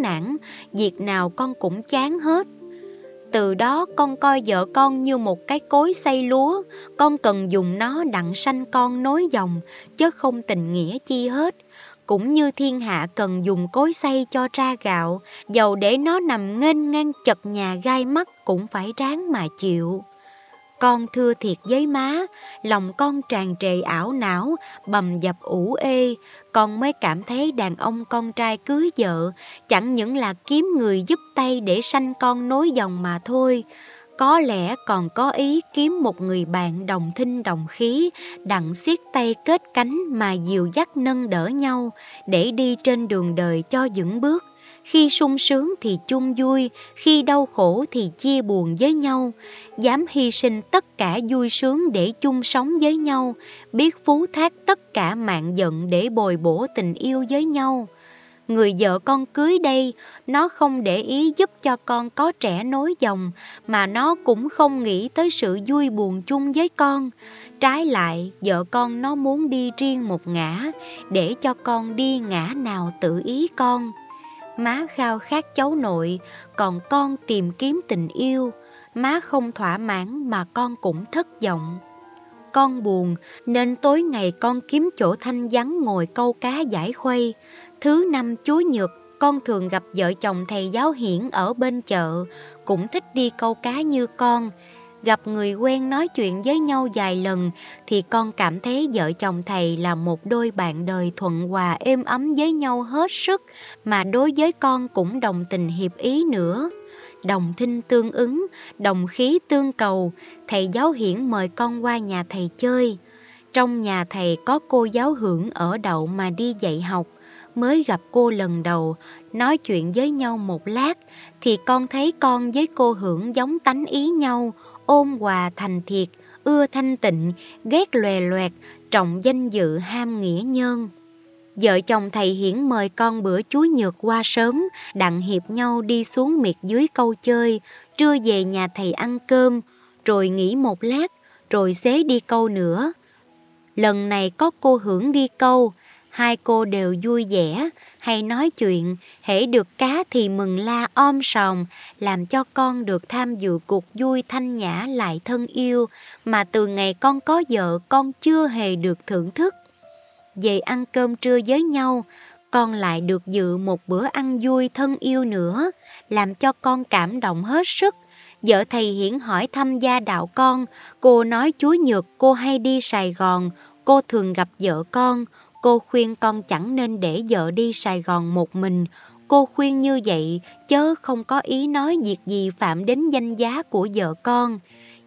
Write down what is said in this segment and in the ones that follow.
chán nản, việc nào con cũng chán hết. Từ đó con coi vợ con như một cái cối xây lúa, con cần dùng nó đặng sanh con nối dòng, chứ không tình nghĩa chi hết. Cũng như thiên hạ cần dùng cối xây cho ra gạo, dầu để nó nằm nghênh ngang chật nhà gai mắt cũng phải ráng mà chịu. Con thưa thiệt giấy má, lòng con tràn trề ảo não, bầm dập ủ ê, con mới cảm thấy đàn ông con trai cưới vợ chẳng những là kiếm người giúp tay để sanh con nối dòng mà thôi. Có lẽ còn có ý kiếm một người bạn đồng thinh đồng khí, đặng siết tay kết cánh mà dìu dắt nâng đỡ nhau để đi trên đường đời cho vững bước. Khi sung sướng thì chung vui, khi đau khổ thì chia buồn với nhau, dám hy sinh tất cả vui sướng để chung sống với nhau, biết phú thác tất cả mạng giận để bồi bổ tình yêu với nhau. Người vợ con cưới đây, nó không để ý giúp cho con có trẻ nối dòng, mà nó cũng không nghĩ tới sự vui buồn chung với con. Trái lại, vợ con nó muốn đi riêng một ngã, để cho con đi ngã nào tự ý con má khao khát cháu nội, còn con tìm kiếm tình yêu. Má không thỏa mãn mà con cũng thất vọng. Con buồn nên tối ngày con kiếm chỗ thanh vắng ngồi câu cá giải khuây. Thứ năm Chúa Nhật con thường gặp vợ chồng thầy giáo hiển ở bên chợ, cũng thích đi câu cá như con gặp người quen nói chuyện với nhau vài lần thì con cảm thấy vợ chồng thầy là một đôi bạn đời thuận hòa êm ấm với nhau hết sức mà đối với con cũng đồng tình hiệp ý nữa. Đồng thinh tương ứng, đồng khí tương cầu, thầy giáo hiển mời con qua nhà thầy chơi. Trong nhà thầy có cô giáo hưởng ở đậu mà đi dạy học, mới gặp cô lần đầu, nói chuyện với nhau một lát, thì con thấy con với cô hưởng giống tánh ý nhau, ôn hòa thành thiệt, ưa thanh tịnh, ghét lòe loẹt, trọng danh dự ham nghĩa nhân. Vợ chồng thầy hiển mời con bữa chuối nhược qua sớm, đặng hiệp nhau đi xuống miệt dưới câu chơi, trưa về nhà thầy ăn cơm, rồi nghỉ một lát, rồi xế đi câu nữa. Lần này có cô hưởng đi câu, hai cô đều vui vẻ, hay nói chuyện, hễ được cá thì mừng la om sòm, làm cho con được tham dự cuộc vui thanh nhã lại thân yêu, mà từ ngày con có vợ con chưa hề được thưởng thức. Về ăn cơm trưa với nhau, con lại được dự một bữa ăn vui thân yêu nữa, làm cho con cảm động hết sức. Vợ thầy Hiển hỏi thăm gia đạo con, cô nói chú Nhược cô hay đi Sài Gòn, cô thường gặp vợ con, Cô khuyên con chẳng nên để vợ đi Sài Gòn một mình. Cô khuyên như vậy chớ không có ý nói việc gì phạm đến danh giá của vợ con.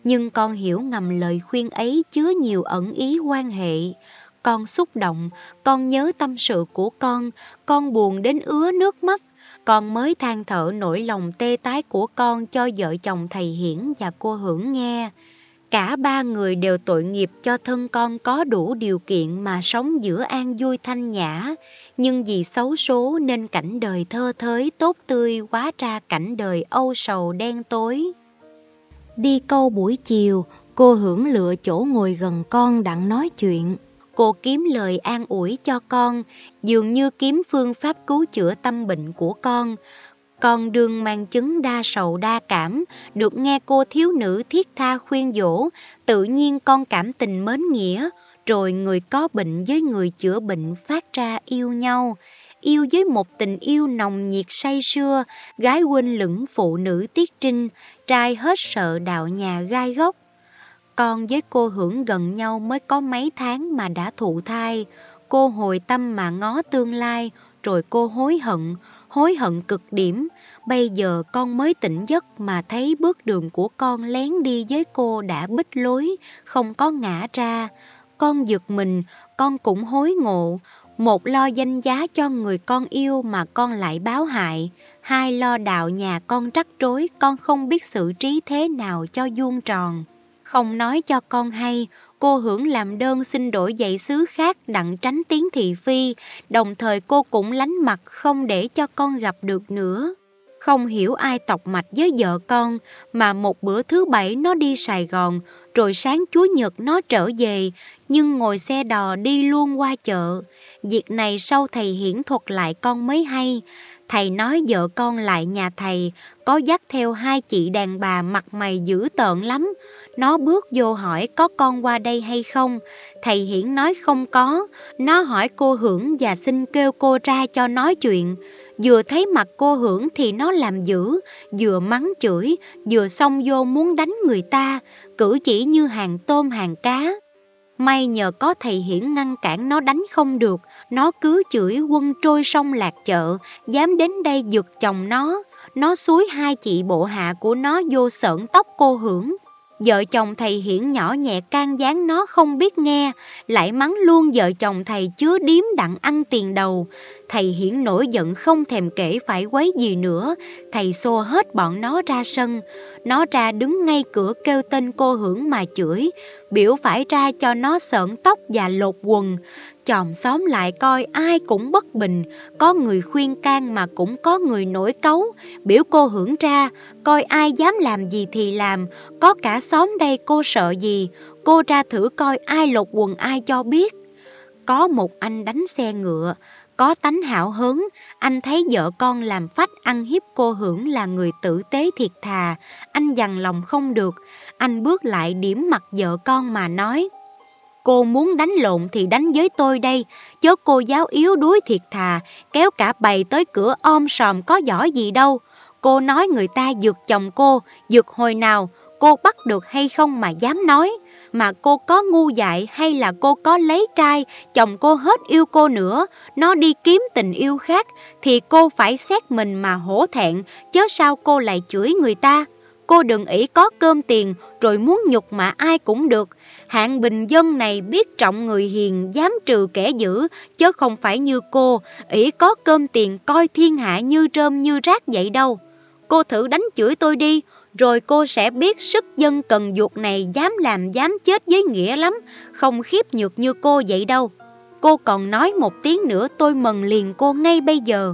Nhưng con hiểu ngầm lời khuyên ấy chứa nhiều ẩn ý quan hệ. Con xúc động, con nhớ tâm sự của con, con buồn đến ứa nước mắt. Con mới than thở nỗi lòng tê tái của con cho vợ chồng thầy Hiển và cô Hưởng nghe. Cả ba người đều tội nghiệp cho thân con có đủ điều kiện mà sống giữa an vui thanh nhã, nhưng vì xấu số nên cảnh đời thơ thới tốt tươi quá ra cảnh đời âu sầu đen tối. Đi câu buổi chiều, cô hưởng lựa chỗ ngồi gần con đặng nói chuyện. Cô kiếm lời an ủi cho con, dường như kiếm phương pháp cứu chữa tâm bệnh của con, còn đường mang chứng đa sầu đa cảm, được nghe cô thiếu nữ thiết tha khuyên dỗ, tự nhiên con cảm tình mến nghĩa, rồi người có bệnh với người chữa bệnh phát ra yêu nhau. Yêu với một tình yêu nồng nhiệt say sưa, gái quên lửng phụ nữ tiết trinh, trai hết sợ đạo nhà gai góc Con với cô hưởng gần nhau mới có mấy tháng mà đã thụ thai. Cô hồi tâm mà ngó tương lai, rồi cô hối hận, hối hận cực điểm. Bây giờ con mới tỉnh giấc mà thấy bước đường của con lén đi với cô đã bích lối, không có ngã ra. Con giật mình, con cũng hối ngộ. Một lo danh giá cho người con yêu mà con lại báo hại. Hai lo đạo nhà con rắc rối, con không biết xử trí thế nào cho vuông tròn. Không nói cho con hay, cô hưởng làm đơn xin đổi dạy xứ khác đặng tránh tiếng thị phi, đồng thời cô cũng lánh mặt không để cho con gặp được nữa. Không hiểu ai tọc mạch với vợ con, mà một bữa thứ bảy nó đi Sài Gòn, rồi sáng Chúa Nhật nó trở về, nhưng ngồi xe đò đi luôn qua chợ. Việc này sau thầy hiển thuật lại con mới hay. Thầy nói vợ con lại nhà thầy, có dắt theo hai chị đàn bà mặt mày dữ tợn lắm. Nó bước vô hỏi có con qua đây hay không. Thầy Hiển nói không có. Nó hỏi cô Hưởng và xin kêu cô ra cho nói chuyện. Vừa thấy mặt cô Hưởng thì nó làm dữ, vừa mắng chửi, vừa xông vô muốn đánh người ta, cử chỉ như hàng tôm hàng cá. May nhờ có thầy Hiển ngăn cản nó đánh không được, nó cứ chửi quân trôi sông lạc chợ, dám đến đây giật chồng nó. Nó suối hai chị bộ hạ của nó vô sợn tóc cô Hưởng. Vợ chồng thầy Hiển nhỏ nhẹ can gián nó không biết nghe, lại mắng luôn vợ chồng thầy chứa điếm đặng ăn tiền đầu. Thầy Hiển nổi giận không thèm kể phải quấy gì nữa, thầy xô hết bọn nó ra sân. Nó ra đứng ngay cửa kêu tên cô Hưởng mà chửi, biểu phải ra cho nó sợn tóc và lột quần. Chòm xóm lại coi ai cũng bất bình, có người khuyên can mà cũng có người nổi cấu, biểu cô hưởng ra, coi ai dám làm gì thì làm, có cả xóm đây cô sợ gì, cô ra thử coi ai lột quần ai cho biết. Có một anh đánh xe ngựa, có tánh hảo hớn, anh thấy vợ con làm phách ăn hiếp cô hưởng là người tử tế thiệt thà, anh dằn lòng không được, anh bước lại điểm mặt vợ con mà nói. Cô muốn đánh lộn thì đánh với tôi đây, chớ cô giáo yếu đuối thiệt thà, kéo cả bầy tới cửa om sòm có giỏi gì đâu. Cô nói người ta dược chồng cô, dược hồi nào, cô bắt được hay không mà dám nói. Mà cô có ngu dại hay là cô có lấy trai, chồng cô hết yêu cô nữa, nó đi kiếm tình yêu khác, thì cô phải xét mình mà hổ thẹn, chớ sao cô lại chửi người ta. Cô đừng ý có cơm tiền rồi muốn nhục mà ai cũng được. Hạng bình dân này biết trọng người hiền dám trừ kẻ dữ chứ không phải như cô, ý có cơm tiền coi thiên hạ như rơm như rác vậy đâu. Cô thử đánh chửi tôi đi, rồi cô sẽ biết sức dân cần dục này dám làm dám chết với nghĩa lắm, không khiếp nhược như cô vậy đâu. Cô còn nói một tiếng nữa tôi mừng liền cô ngay bây giờ.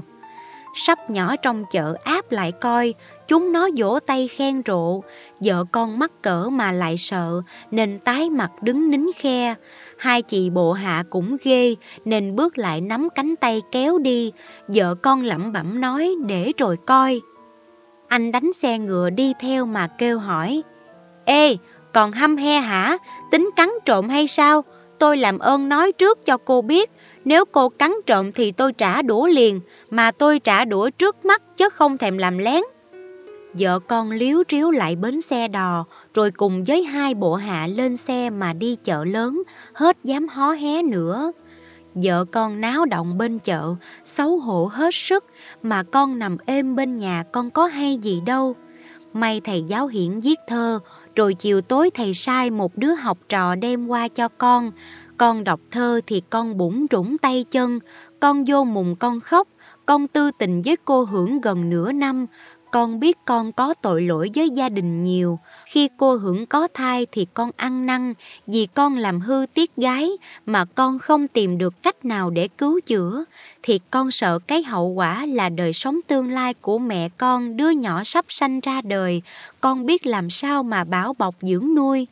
Sắp nhỏ trong chợ áp lại coi, chúng nó vỗ tay khen rộ, vợ con mắc cỡ mà lại sợ, nên tái mặt đứng nín khe. Hai chị bộ hạ cũng ghê, nên bước lại nắm cánh tay kéo đi, vợ con lẩm bẩm nói để rồi coi. Anh đánh xe ngựa đi theo mà kêu hỏi, Ê, còn hăm he hả, tính cắn trộm hay sao? Tôi làm ơn nói trước cho cô biết, nếu cô cắn trộm thì tôi trả đũa liền, mà tôi trả đũa trước mắt chứ không thèm làm lén. Vợ con liếu riếu lại bến xe đò, rồi cùng với hai bộ hạ lên xe mà đi chợ lớn, hết dám hó hé nữa. Vợ con náo động bên chợ, xấu hổ hết sức, mà con nằm êm bên nhà con có hay gì đâu. May thầy giáo hiển viết thơ, rồi chiều tối thầy sai một đứa học trò đem qua cho con. Con đọc thơ thì con bủng rủng tay chân, con vô mùng con khóc, con tư tình với cô hưởng gần nửa năm, con biết con có tội lỗi với gia đình nhiều. Khi cô hưởng có thai thì con ăn năn, vì con làm hư tiết gái mà con không tìm được cách nào để cứu chữa. Thì con sợ cái hậu quả là đời sống tương lai của mẹ con, đứa nhỏ sắp sanh ra đời. Con biết làm sao mà bảo bọc dưỡng nuôi.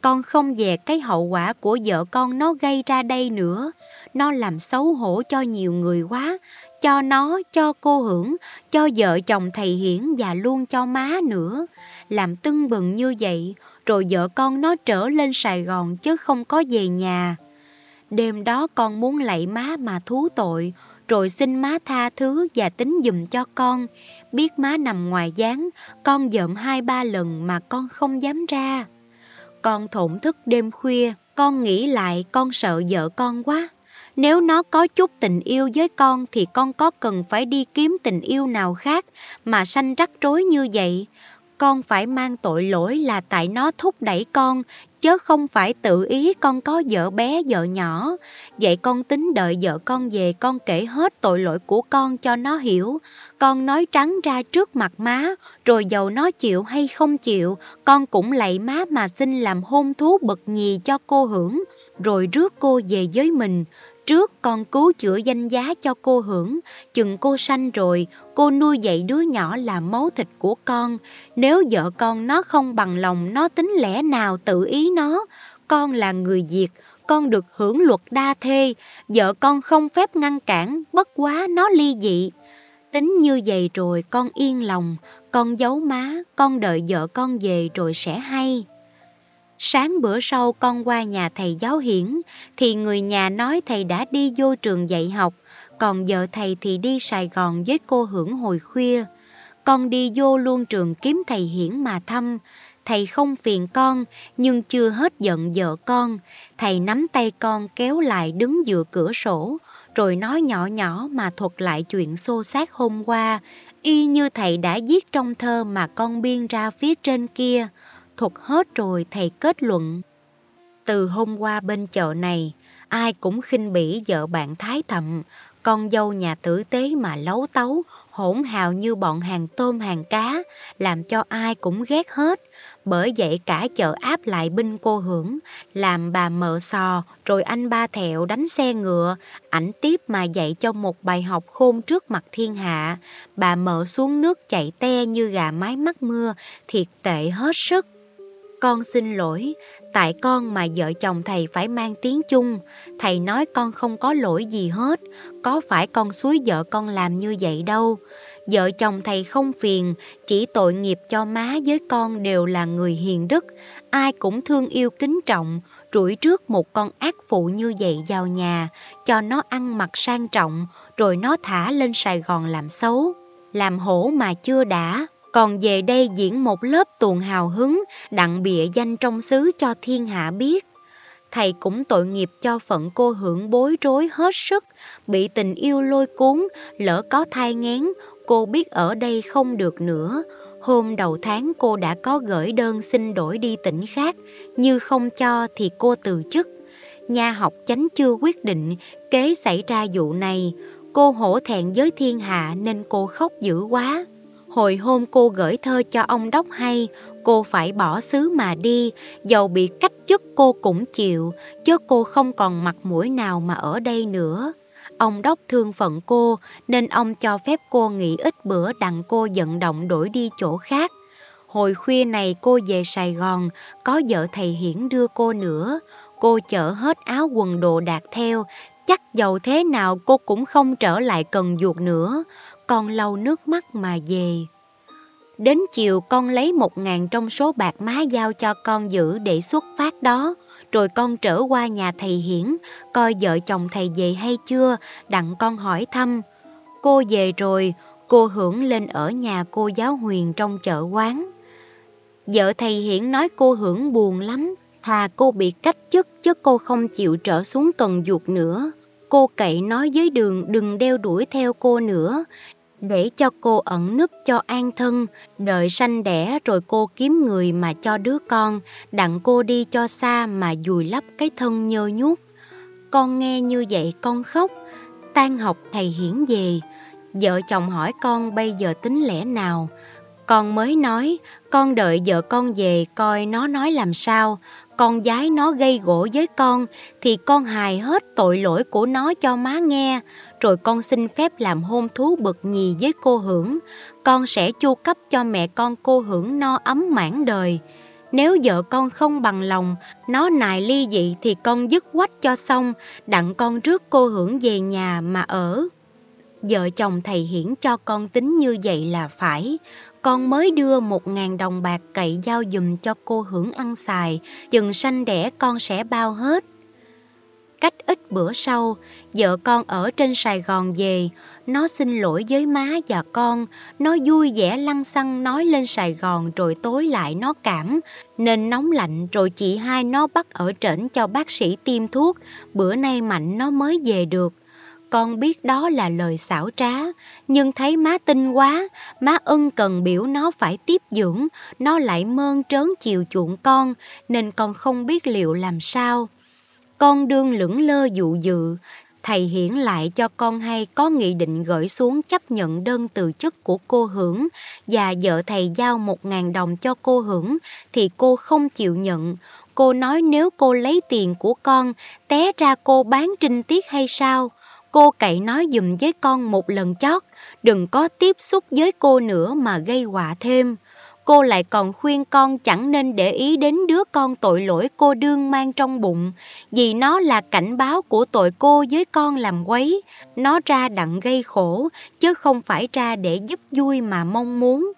Con không về cái hậu quả của vợ con nó gây ra đây nữa. Nó làm xấu hổ cho nhiều người quá cho nó, cho cô hưởng, cho vợ chồng thầy Hiển và luôn cho má nữa. Làm tưng bừng như vậy, rồi vợ con nó trở lên Sài Gòn chứ không có về nhà. Đêm đó con muốn lạy má mà thú tội, rồi xin má tha thứ và tính dùm cho con. Biết má nằm ngoài gián, con dợm hai ba lần mà con không dám ra. Con thổn thức đêm khuya, con nghĩ lại con sợ vợ con quá. Nếu nó có chút tình yêu với con thì con có cần phải đi kiếm tình yêu nào khác mà sanh rắc rối như vậy. Con phải mang tội lỗi là tại nó thúc đẩy con, chứ không phải tự ý con có vợ bé vợ nhỏ. Vậy con tính đợi vợ con về con kể hết tội lỗi của con cho nó hiểu. Con nói trắng ra trước mặt má, rồi dầu nó chịu hay không chịu, con cũng lạy má mà xin làm hôn thú bậc nhì cho cô hưởng, rồi rước cô về với mình. Trước con cứu chữa danh giá cho cô hưởng, chừng cô sanh rồi, cô nuôi dạy đứa nhỏ là máu thịt của con. Nếu vợ con nó không bằng lòng, nó tính lẽ nào tự ý nó. Con là người Việt, con được hưởng luật đa thê, vợ con không phép ngăn cản, bất quá nó ly dị. Tính như vậy rồi con yên lòng, con giấu má, con đợi vợ con về rồi sẽ hay. Sáng bữa sau con qua nhà thầy giáo hiển, thì người nhà nói thầy đã đi vô trường dạy học, còn vợ thầy thì đi Sài Gòn với cô hưởng hồi khuya. Con đi vô luôn trường kiếm thầy hiển mà thăm, thầy không phiền con, nhưng chưa hết giận vợ con. Thầy nắm tay con kéo lại đứng dựa cửa sổ, rồi nói nhỏ nhỏ mà thuật lại chuyện xô xát hôm qua, y như thầy đã viết trong thơ mà con biên ra phía trên kia. Thuật hết rồi thầy kết luận. Từ hôm qua bên chợ này, ai cũng khinh bỉ vợ bạn thái thậm, con dâu nhà tử tế mà lấu tấu, hỗn hào như bọn hàng tôm hàng cá, làm cho ai cũng ghét hết. Bởi vậy cả chợ áp lại binh cô hưởng, làm bà mợ sò, rồi anh ba thẹo đánh xe ngựa, ảnh tiếp mà dạy cho một bài học khôn trước mặt thiên hạ. Bà mợ xuống nước chạy te như gà mái mắc mưa, thiệt tệ hết sức. Con xin lỗi, tại con mà vợ chồng thầy phải mang tiếng chung. Thầy nói con không có lỗi gì hết, có phải con suối vợ con làm như vậy đâu. Vợ chồng thầy không phiền, chỉ tội nghiệp cho má với con đều là người hiền đức, ai cũng thương yêu kính trọng, rủi trước một con ác phụ như vậy vào nhà, cho nó ăn mặc sang trọng, rồi nó thả lên Sài Gòn làm xấu. Làm hổ mà chưa đã, còn về đây diễn một lớp tuồng hào hứng, đặng bịa danh trong xứ cho thiên hạ biết. Thầy cũng tội nghiệp cho phận cô hưởng bối rối hết sức, bị tình yêu lôi cuốn, lỡ có thai ngén, cô biết ở đây không được nữa. Hôm đầu tháng cô đã có gửi đơn xin đổi đi tỉnh khác, như không cho thì cô từ chức. Nhà học chánh chưa quyết định, kế xảy ra vụ này, cô hổ thẹn với thiên hạ nên cô khóc dữ quá. Hồi hôm cô gửi thơ cho ông Đốc hay, cô phải bỏ xứ mà đi, dầu bị cách chức cô cũng chịu, chứ cô không còn mặt mũi nào mà ở đây nữa. Ông Đốc thương phận cô, nên ông cho phép cô nghỉ ít bữa đặng cô vận động đổi đi chỗ khác. Hồi khuya này cô về Sài Gòn, có vợ thầy Hiển đưa cô nữa. Cô chở hết áo quần đồ đạc theo, chắc dầu thế nào cô cũng không trở lại cần duột nữa con lau nước mắt mà về. Đến chiều con lấy một ngàn trong số bạc má giao cho con giữ để xuất phát đó, rồi con trở qua nhà thầy Hiển, coi vợ chồng thầy về hay chưa, đặng con hỏi thăm. Cô về rồi, cô hưởng lên ở nhà cô giáo huyền trong chợ quán. Vợ thầy Hiển nói cô hưởng buồn lắm, thà cô bị cách chức chứ cô không chịu trở xuống cần duột nữa. Cô cậy nói với đường đừng đeo đuổi theo cô nữa, để cho cô ẩn nấp cho an thân, đợi sanh đẻ rồi cô kiếm người mà cho đứa con, đặng cô đi cho xa mà dùi lấp cái thân nhơ nhuốc. Con nghe như vậy con khóc, tan học thầy hiển về, vợ chồng hỏi con bây giờ tính lẽ nào. Con mới nói, con đợi vợ con về coi nó nói làm sao, con gái nó gây gỗ với con thì con hài hết tội lỗi của nó cho má nghe, rồi con xin phép làm hôn thú bậc nhì với cô Hưởng. Con sẽ chu cấp cho mẹ con cô Hưởng no ấm mãn đời. Nếu vợ con không bằng lòng, nó nài ly dị thì con dứt quách cho xong, đặng con rước cô Hưởng về nhà mà ở. Vợ chồng thầy Hiển cho con tính như vậy là phải. Con mới đưa một ngàn đồng bạc cậy giao dùm cho cô Hưởng ăn xài, chừng sanh đẻ con sẽ bao hết. Cách ít bữa sau, vợ con ở trên Sài Gòn về, nó xin lỗi với má và con, nó vui vẻ lăng xăng nói lên Sài Gòn rồi tối lại nó cảm, nên nóng lạnh rồi chị hai nó bắt ở trển cho bác sĩ tiêm thuốc, bữa nay mạnh nó mới về được. Con biết đó là lời xảo trá, nhưng thấy má tin quá, má ân cần biểu nó phải tiếp dưỡng, nó lại mơn trớn chiều chuộng con, nên con không biết liệu làm sao. Con đương lưỡng lơ dụ dự, thầy hiển lại cho con hay có nghị định gửi xuống chấp nhận đơn từ chức của cô Hưởng và vợ thầy giao một ngàn đồng cho cô Hưởng thì cô không chịu nhận. Cô nói nếu cô lấy tiền của con, té ra cô bán trinh tiết hay sao? Cô cậy nói dùm với con một lần chót, đừng có tiếp xúc với cô nữa mà gây họa thêm cô lại còn khuyên con chẳng nên để ý đến đứa con tội lỗi cô đương mang trong bụng, vì nó là cảnh báo của tội cô với con làm quấy. Nó ra đặng gây khổ, chứ không phải ra để giúp vui mà mong muốn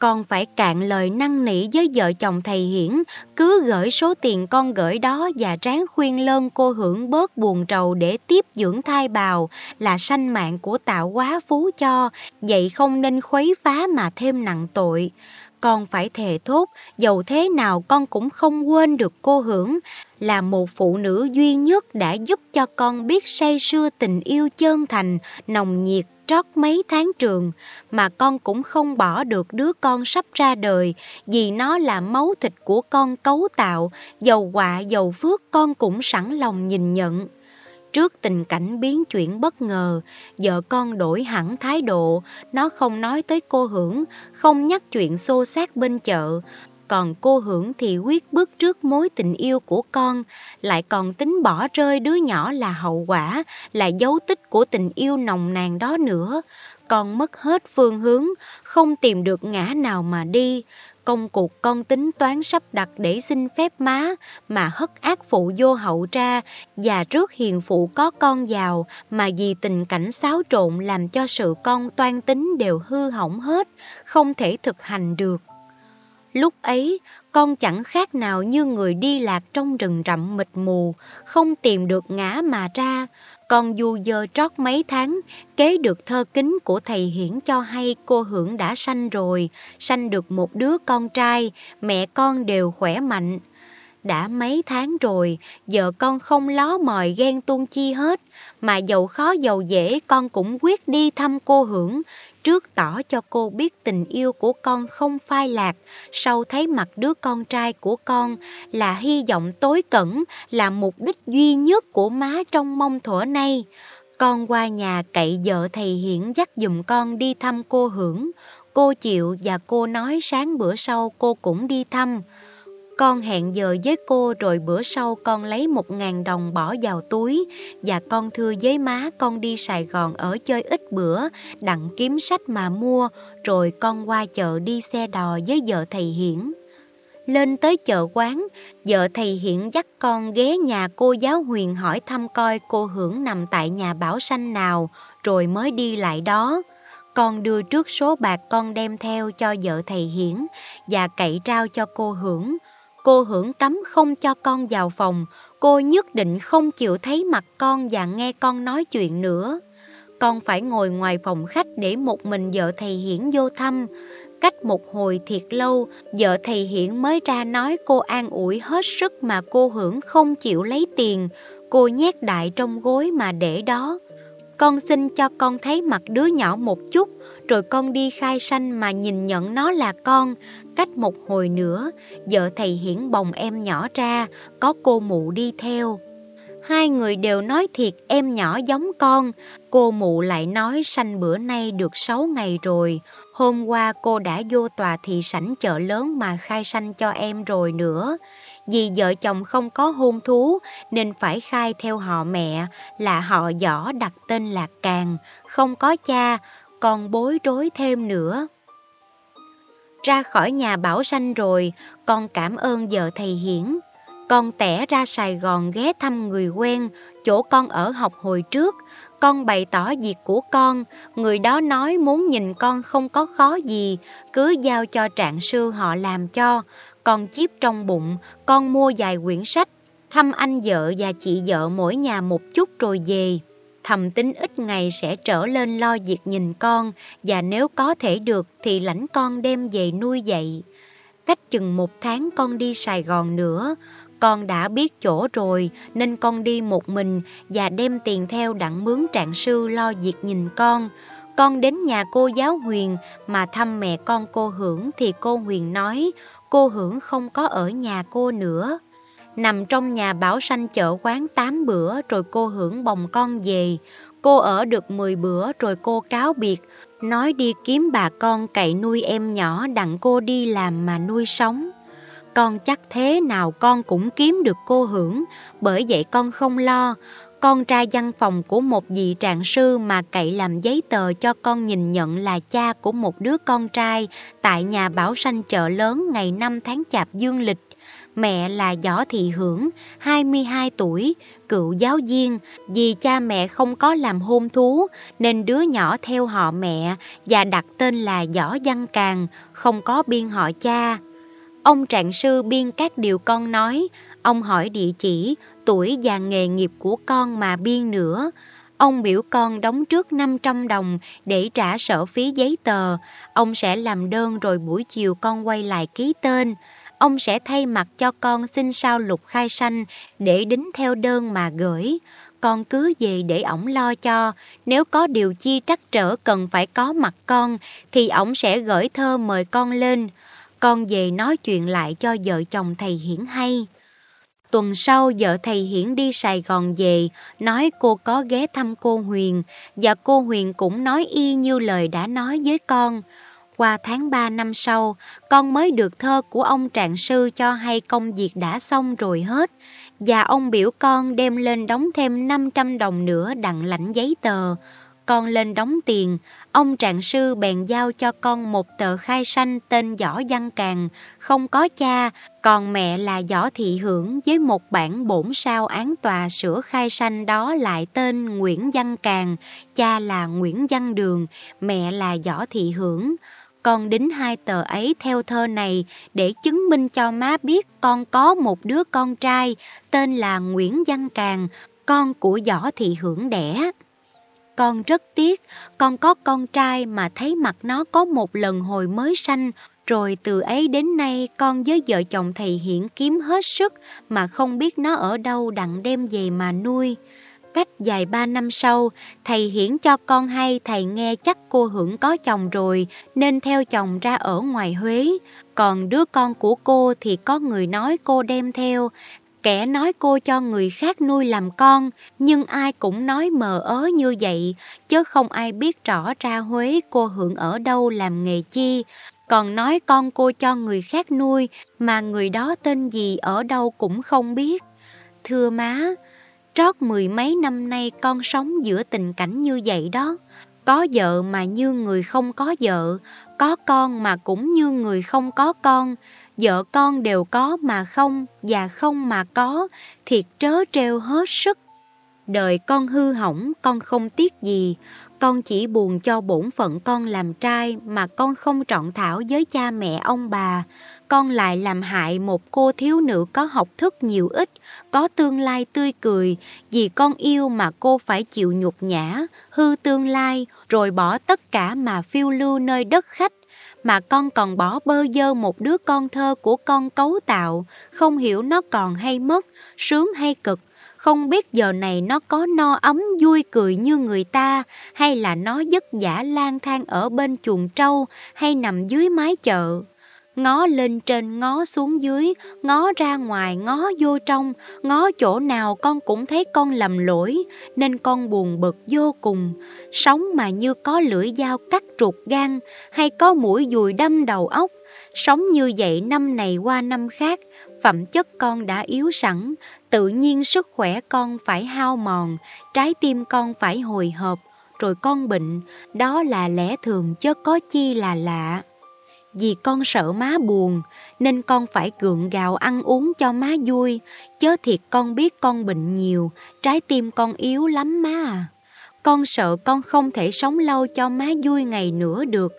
con phải cạn lời năn nỉ với vợ chồng thầy Hiển, cứ gửi số tiền con gửi đó và ráng khuyên lơn cô hưởng bớt buồn trầu để tiếp dưỡng thai bào là sanh mạng của tạo quá phú cho, vậy không nên khuấy phá mà thêm nặng tội. Con phải thề thốt, dầu thế nào con cũng không quên được cô hưởng, là một phụ nữ duy nhất đã giúp cho con biết say sưa tình yêu chân thành, nồng nhiệt trót mấy tháng trường mà con cũng không bỏ được đứa con sắp ra đời vì nó là máu thịt của con cấu tạo, dầu quả dầu phước con cũng sẵn lòng nhìn nhận. Trước tình cảnh biến chuyển bất ngờ, vợ con đổi hẳn thái độ, nó không nói tới cô Hưởng, không nhắc chuyện xô xát bên chợ, còn cô Hưởng thì quyết bước trước mối tình yêu của con, lại còn tính bỏ rơi đứa nhỏ là hậu quả, là dấu tích của tình yêu nồng nàn đó nữa. Con mất hết phương hướng, không tìm được ngã nào mà đi. Công cuộc con tính toán sắp đặt để xin phép má mà hất ác phụ vô hậu ra và trước hiền phụ có con giàu mà vì tình cảnh xáo trộn làm cho sự con toan tính đều hư hỏng hết, không thể thực hành được. Lúc ấy, con chẳng khác nào như người đi lạc trong rừng rậm mịt mù, không tìm được ngã mà ra. Con dù giờ trót mấy tháng, kế được thơ kính của thầy Hiển cho hay cô Hưởng đã sanh rồi, sanh được một đứa con trai, mẹ con đều khỏe mạnh. Đã mấy tháng rồi, giờ con không ló mòi ghen tuôn chi hết, mà dầu khó dầu dễ con cũng quyết đi thăm cô Hưởng, trước tỏ cho cô biết tình yêu của con không phai lạc, sau thấy mặt đứa con trai của con là hy vọng tối cẩn, là mục đích duy nhất của má trong mong thuở nay. Con qua nhà cậy vợ thầy Hiển dắt dùm con đi thăm cô Hưởng. Cô chịu và cô nói sáng bữa sau cô cũng đi thăm. Con hẹn giờ với cô rồi bữa sau con lấy một ngàn đồng bỏ vào túi và con thưa với má con đi Sài Gòn ở chơi ít bữa, đặng kiếm sách mà mua, rồi con qua chợ đi xe đò với vợ thầy Hiển. Lên tới chợ quán, vợ thầy Hiển dắt con ghé nhà cô giáo Huyền hỏi thăm coi cô Hưởng nằm tại nhà bảo sanh nào, rồi mới đi lại đó. Con đưa trước số bạc con đem theo cho vợ thầy Hiển và cậy trao cho cô Hưởng. Cô hưởng cấm không cho con vào phòng, cô nhất định không chịu thấy mặt con và nghe con nói chuyện nữa. Con phải ngồi ngoài phòng khách để một mình vợ thầy Hiển vô thăm. Cách một hồi thiệt lâu, vợ thầy Hiển mới ra nói cô an ủi hết sức mà cô hưởng không chịu lấy tiền. Cô nhét đại trong gối mà để đó. Con xin cho con thấy mặt đứa nhỏ một chút, rồi con đi khai sanh mà nhìn nhận nó là con. Cách một hồi nữa, vợ thầy hiển bồng em nhỏ ra, có cô mụ đi theo. Hai người đều nói thiệt em nhỏ giống con, cô mụ lại nói sanh bữa nay được 6 ngày rồi. Hôm qua cô đã vô tòa thị sảnh chợ lớn mà khai sanh cho em rồi nữa. Vì vợ chồng không có hôn thú nên phải khai theo họ mẹ là họ võ đặt tên là Càng, không có cha, còn bối rối thêm nữa. Ra khỏi nhà bảo sanh rồi, con cảm ơn vợ thầy Hiển. Con tẻ ra Sài Gòn ghé thăm người quen, chỗ con ở học hồi trước. Con bày tỏ việc của con, người đó nói muốn nhìn con không có khó gì, cứ giao cho trạng sư họ làm cho. Con chiếp trong bụng, con mua vài quyển sách, thăm anh vợ và chị vợ mỗi nhà một chút rồi về thầm tính ít ngày sẽ trở lên lo việc nhìn con và nếu có thể được thì lãnh con đem về nuôi dạy. Cách chừng một tháng con đi Sài Gòn nữa, con đã biết chỗ rồi nên con đi một mình và đem tiền theo đặng mướn trạng sư lo việc nhìn con. Con đến nhà cô giáo Huyền mà thăm mẹ con cô Hưởng thì cô Huyền nói cô Hưởng không có ở nhà cô nữa nằm trong nhà bảo sanh chợ quán 8 bữa rồi cô hưởng bồng con về. Cô ở được 10 bữa rồi cô cáo biệt, nói đi kiếm bà con cậy nuôi em nhỏ đặng cô đi làm mà nuôi sống. Con chắc thế nào con cũng kiếm được cô hưởng, bởi vậy con không lo. con trai văn phòng của một vị trạng sư mà cậy làm giấy tờ cho con nhìn nhận là cha của một đứa con trai tại nhà bảo sanh chợ lớn ngày 5 tháng chạp dương lịch. Mẹ là Võ Thị Hưởng, 22 tuổi, cựu giáo viên. Vì cha mẹ không có làm hôn thú nên đứa nhỏ theo họ mẹ và đặt tên là Võ Văn Càng, không có biên họ cha. Ông trạng sư biên các điều con nói, ông hỏi địa chỉ, tuổi và nghề nghiệp của con mà biên nữa. Ông biểu con đóng trước 500 đồng để trả sở phí giấy tờ. Ông sẽ làm đơn rồi buổi chiều con quay lại ký tên. Ông sẽ thay mặt cho con xin sao lục khai sanh để đính theo đơn mà gửi. Con cứ về để ổng lo cho. Nếu có điều chi trắc trở cần phải có mặt con thì ổng sẽ gửi thơ mời con lên. Con về nói chuyện lại cho vợ chồng thầy Hiển hay. Tuần sau vợ thầy Hiển đi Sài Gòn về, nói cô có ghé thăm cô Huyền, và cô Huyền cũng nói y như lời đã nói với con. Qua tháng 3 năm sau, con mới được thơ của ông trạng sư cho hay công việc đã xong rồi hết, và ông biểu con đem lên đóng thêm 500 đồng nữa đặng lãnh giấy tờ. Con lên đóng tiền, ông trạng sư bèn giao cho con một tờ khai sanh tên Võ Văn Càng, không có cha, còn mẹ là Võ Thị Hưởng với một bản bổn sao án tòa sửa khai sanh đó lại tên Nguyễn Văn Càng, cha là Nguyễn Văn Đường, mẹ là Võ Thị Hưởng. Con đính hai tờ ấy theo thơ này để chứng minh cho má biết con có một đứa con trai tên là Nguyễn Văn Càng, con của Võ Thị Hưởng đẻ. Con rất tiếc, con có con trai mà thấy mặt nó có một lần hồi mới sanh, rồi từ ấy đến nay con với vợ chồng thầy Hiển kiếm hết sức mà không biết nó ở đâu đặng đem về mà nuôi. Cách dài ba năm sau, thầy Hiển cho con hay thầy nghe chắc cô Hưởng có chồng rồi nên theo chồng ra ở ngoài Huế. Còn đứa con của cô thì có người nói cô đem theo, Kẻ nói cô cho người khác nuôi làm con, nhưng ai cũng nói mờ ớ như vậy, chứ không ai biết rõ ra Huế cô hưởng ở đâu làm nghề chi. Còn nói con cô cho người khác nuôi, mà người đó tên gì ở đâu cũng không biết. Thưa má, trót mười mấy năm nay con sống giữa tình cảnh như vậy đó. Có vợ mà như người không có vợ, có con mà cũng như người không có con, vợ con đều có mà không và không mà có, thiệt trớ trêu hết sức. Đời con hư hỏng, con không tiếc gì, con chỉ buồn cho bổn phận con làm trai mà con không trọn thảo với cha mẹ ông bà. Con lại làm hại một cô thiếu nữ có học thức nhiều ít, có tương lai tươi cười, vì con yêu mà cô phải chịu nhục nhã, hư tương lai, rồi bỏ tất cả mà phiêu lưu nơi đất khách. Mà con còn bỏ bơ dơ một đứa con thơ của con cấu tạo, không hiểu nó còn hay mất, sướng hay cực, không biết giờ này nó có no ấm vui cười như người ta, hay là nó giấc giả lang thang ở bên chuồng trâu, hay nằm dưới mái chợ ngó lên trên ngó xuống dưới, ngó ra ngoài ngó vô trong, ngó chỗ nào con cũng thấy con lầm lỗi, nên con buồn bực vô cùng. Sống mà như có lưỡi dao cắt trục gan, hay có mũi dùi đâm đầu óc. Sống như vậy năm này qua năm khác, phẩm chất con đã yếu sẵn, tự nhiên sức khỏe con phải hao mòn, trái tim con phải hồi hộp, rồi con bệnh, đó là lẽ thường chứ có chi là lạ. Vì con sợ má buồn nên con phải gượng gạo ăn uống cho má vui, chớ thiệt con biết con bệnh nhiều, trái tim con yếu lắm má à. Con sợ con không thể sống lâu cho má vui ngày nữa được,